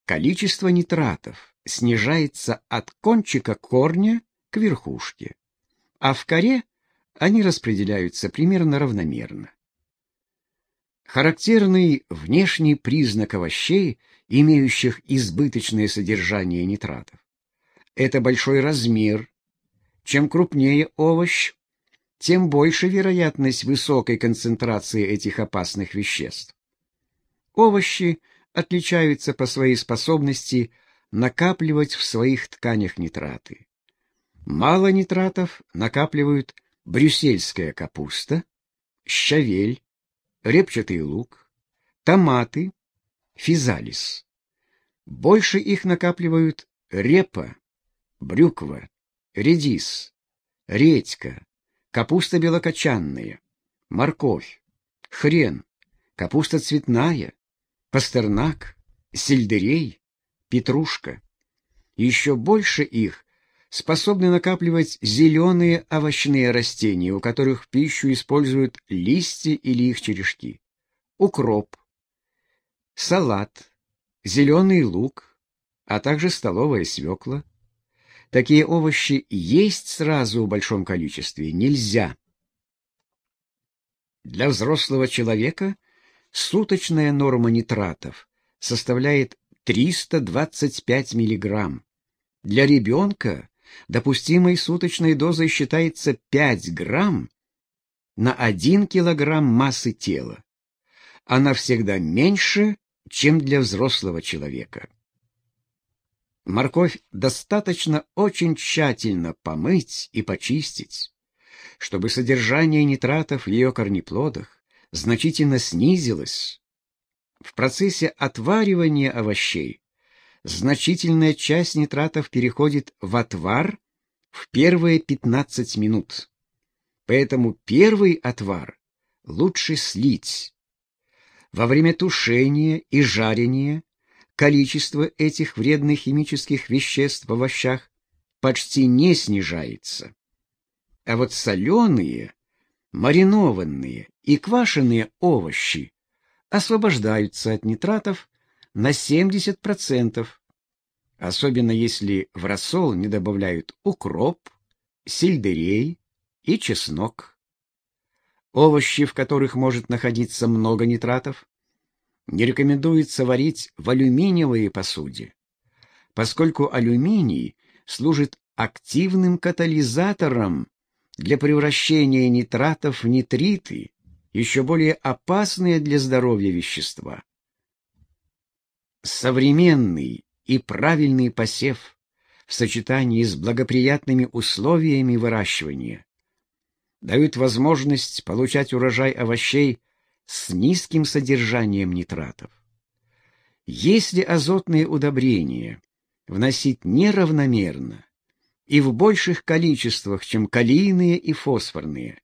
количество нитратов снижается от кончика корня к верхушке, а в коре они распределяются примерно равномерно. Характерный внешний признак овощей, имеющих избыточное содержание нитратов, это большой размер. Чем крупнее овощ, тем больше вероятность высокой концентрации этих опасных веществ. Овощи отличаются по своей способности накапливать в своих тканях нитраты. Мало нитратов накапливают брюссельская капуста, щавель, репчатый лук, томаты, физалис. Больше их накапливают репа, брюква, редис, редька, капуста белокочанная, морковь, хрен, капуста цветная, пастернак, сельдерей, петрушка. Еще больше их способны накапливать зеленые овощные растения, у которых в пищу используют листья или их черешки, укроп, салат, зеленый лук, а также столовая свекла. Такие овощи есть сразу в большом количестве нельзя. Для взрослого человека Суточная норма нитратов составляет 325 мг. Для ребенка допустимой суточной дозой считается 5 грамм на 1 килограмм массы тела. Она всегда меньше, чем для взрослого человека. Морковь достаточно очень тщательно помыть и почистить, чтобы содержание нитратов в ее корнеплодах значительно снизилась. В процессе отваривания овощей значительная часть нитратов переходит в отвар в первые 15 минут. Поэтому первый отвар лучше слить. Во время тушения и жарения количество этих вредных химических веществ в овощах почти не снижается. А вот соленые, маринованные и квашеные овощи освобождаются от нитратов на 70%, особенно если в рассол не добавляют укроп, сельдерей и чеснок. Овощи, в которых может находиться много нитратов, не рекомендуется варить в алюминиевой посуде, поскольку алюминий служит активным катализатором для превращения нитратов в нитриты, еще более опасные для здоровья вещества. Современный и правильный посев в сочетании с благоприятными условиями выращивания дают возможность получать урожай овощей с низким содержанием нитратов. Если азотные удобрения вносить неравномерно и в больших количествах, чем калийные и фосфорные,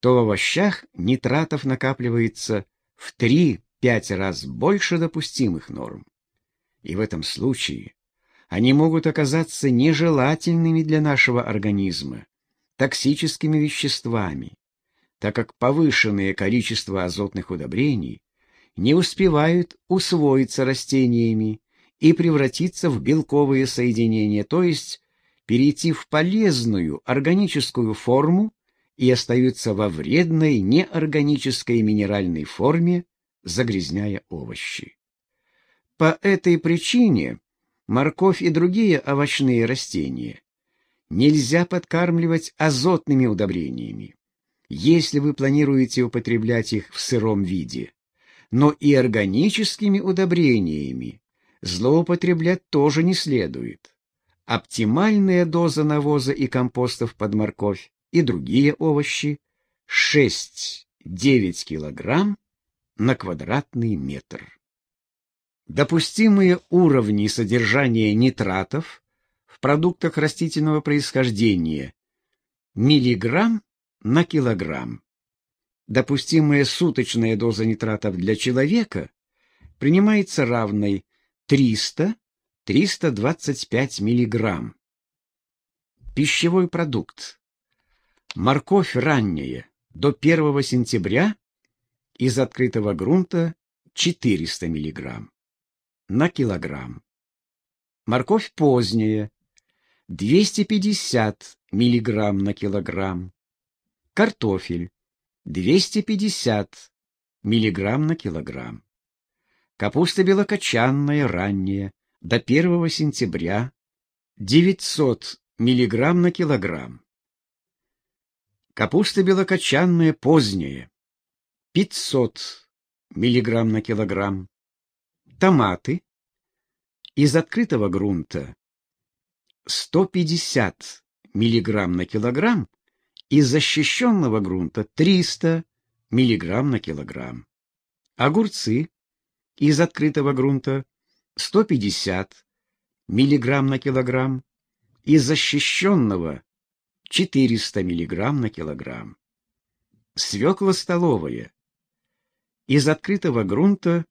то в овощах нитратов накапливается в 3-5 раз больше допустимых норм. И в этом случае они могут оказаться нежелательными для нашего организма, токсическими веществами, так как повышенное количество азотных удобрений не успевают усвоиться растениями и превратиться в белковые соединения, то есть перейти в полезную органическую форму и остаются во вредной неорганической минеральной форме, загрязняя овощи. По этой причине морковь и другие овощные растения нельзя подкармливать азотными удобрениями если вы планируете употреблять их в сыром виде. Но и органическими удобрениями злоупотреблять тоже не следует. Оптимальная доза навоза и компостов под морковь и другие овощи 6-9 кг на квадратный метр. Допустимые уровни содержания нитратов в продуктах растительного происхождения миллиграмм на килограмм. Допустимая суточная доза нитратов для человека принимается равной 300-325 мг. Пищевой продукт. Морковь ранняя, до 1 сентября, из открытого грунта 400 мг на килограмм. Морковь поздняя, 250 мг на килограмм. Картофель 250 мг на килограмм. Капуста белокочанная ранняя до 1 сентября 900 мг на килограмм. Капуста белокочанная поздняя 500 мг на килограмм. Томаты из открытого грунта 150 мг на килограмм из защищенного грунта 300 мг на килограмм. Огурцы из открытого грунта 150 мг на килограмм, из защищенного 400 мг на килограмм. Свекла столовая из открытого грунта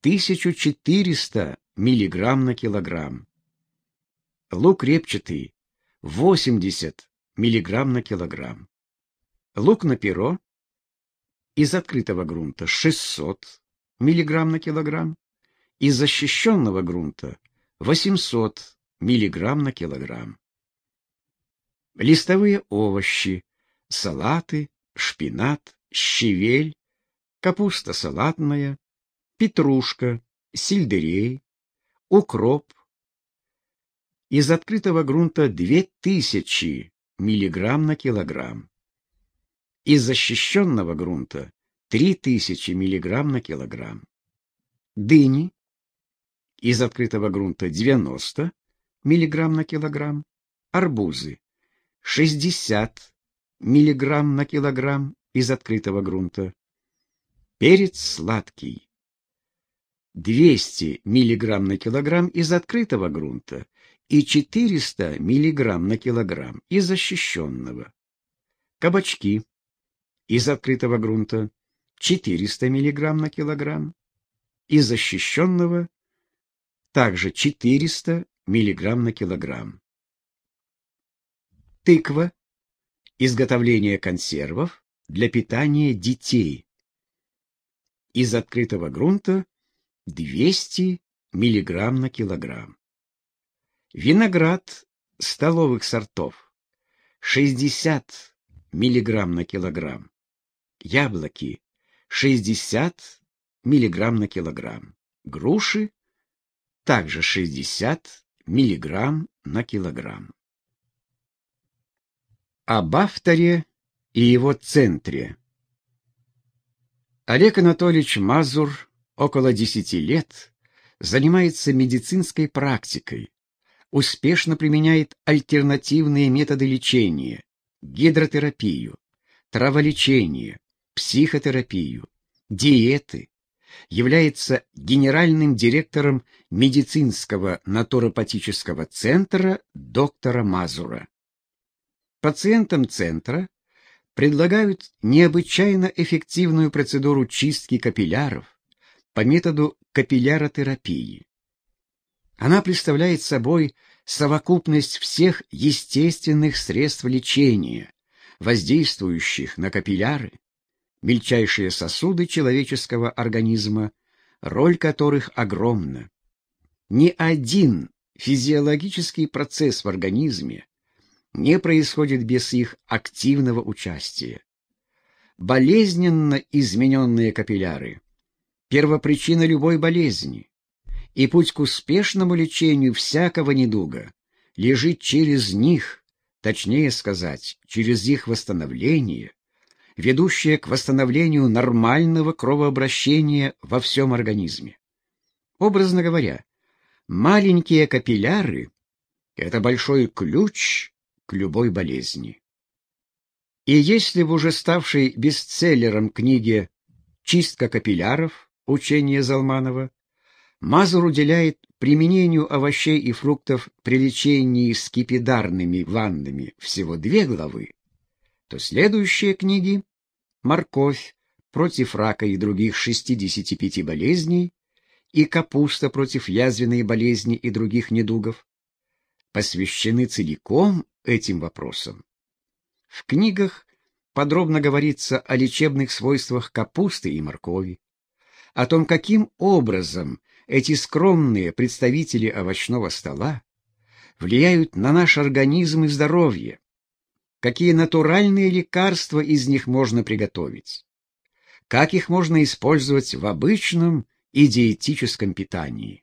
1400 мг на килограмм. Лук репчатый 80 миллиграмм на килограмм. Лук на перо из открытого грунта 600 миллиграмм на килограмм, из защищенного грунта 800 миллиграмм на килограмм. Листовые овощи, салаты, шпинат, щавель, капуста салатная, петрушка, сельдерей, укроп. Из открытого грунта 2000 миллиграмм на килограмм. Из защищенного грунта 3000 миллиграмм на килограмм. Дыни из открытого грунта 90 миллиграмм на килограмм. Арбузы 60 миллиграмм на килограмм из открытого грунта. Перец сладкий 200 миллиграмм на килограмм из открытого грунта и 400 мг на килограмм из защищенного. Кабачки из открытого грунта 400 мг на килограмм, из защищенного также 400 мг на килограмм. Тыква. Изготовление консервов для питания детей. Из открытого грунта 200 мг на килограмм. Виноград столовых сортов 60 мг на килограмм. Яблоки 60 мг на килограмм. Груши также 60 мг на килограмм. Об авторе и его центре. Олег Анатольевич Мазур около 10 лет занимается медицинской практикой, успешно применяет альтернативные методы лечения, гидротерапию, траволечение, психотерапию, диеты, является генеральным директором медицинского натуропатического центра доктора Мазура. Пациентам центра предлагают необычайно эффективную процедуру чистки капилляров по методу капилляротерапии. Она представляет собой совокупность всех естественных средств лечения, воздействующих на капилляры, мельчайшие сосуды человеческого организма, роль которых огромна. Ни один физиологический процесс в организме не происходит без их активного участия. Болезненно измененные капилляры – первопричина любой болезни, и путь к успешному лечению всякого недуга лежит через них, точнее сказать, через их восстановление, ведущее к восстановлению нормального кровообращения во всем организме. Образно говоря, маленькие капилляры – это большой ключ к любой болезни. И если в уже ставшей бестселлером книге «Чистка капилляров» учения Залманова Мазур уделяет применению овощей и фруктов при лечении скипидарными ваннами всего две главы, то следующие книги «Морковь против рака и других 65 болезней» и «Капуста против язвенной болезни и других недугов» посвящены целиком этим вопросам. В книгах подробно говорится о лечебных свойствах капусты и моркови, о том, каким образом эти скромные представители овощного стола влияют на наш организм и здоровье, какие натуральные лекарства из них можно приготовить, как их можно использовать в обычном и диетическом питании.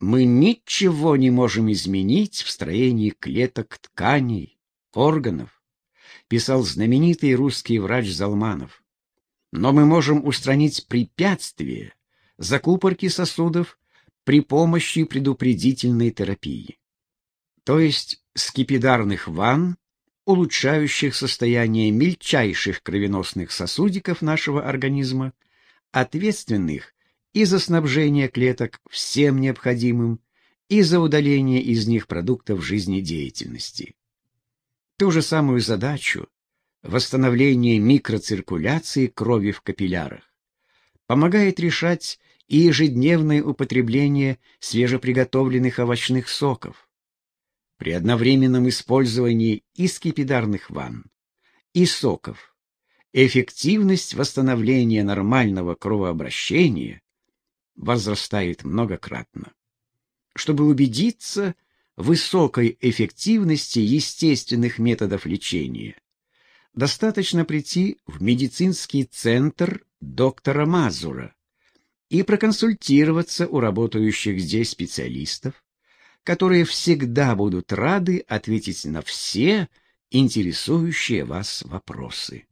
Мы ничего не можем изменить в строении клеток тканей, органов, писал знаменитый русский врач Залманов. Но мы можем устранить препятствия, закупорки сосудов при помощи предупредительной терапии. То есть скипидарных ванн, улучшающих состояние мельчайших кровеносных сосудиков нашего организма, ответственных и за снабжение клеток всем необходимым, и за удаление из них продуктов жизнедеятельности. Ту же самую задачу восстановление микроциркуляции крови в капиллярах помогает решать и ежедневное употребление свежеприготовленных овощных соков. При одновременном использовании и скипидарных ванн, и соков эффективность восстановления нормального кровообращения возрастает многократно. Чтобы убедиться в высокой эффективности естественных методов лечения, достаточно прийти в медицинский центр доктора Мазура и проконсультироваться у работающих здесь специалистов, которые всегда будут рады ответить на все интересующие вас вопросы.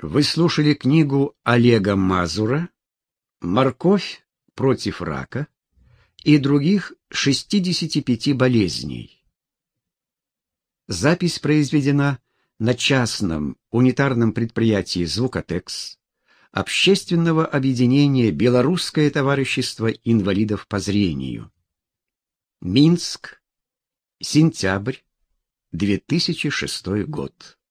Вы слушали книгу Олега Мазура морковь против рака и других 65 болезней. Запись произведена на частном унитарном предприятии «Звукотекс» общественного объединения «Белорусское товарищество инвалидов по зрению». Минск, сентябрь, 2006 год.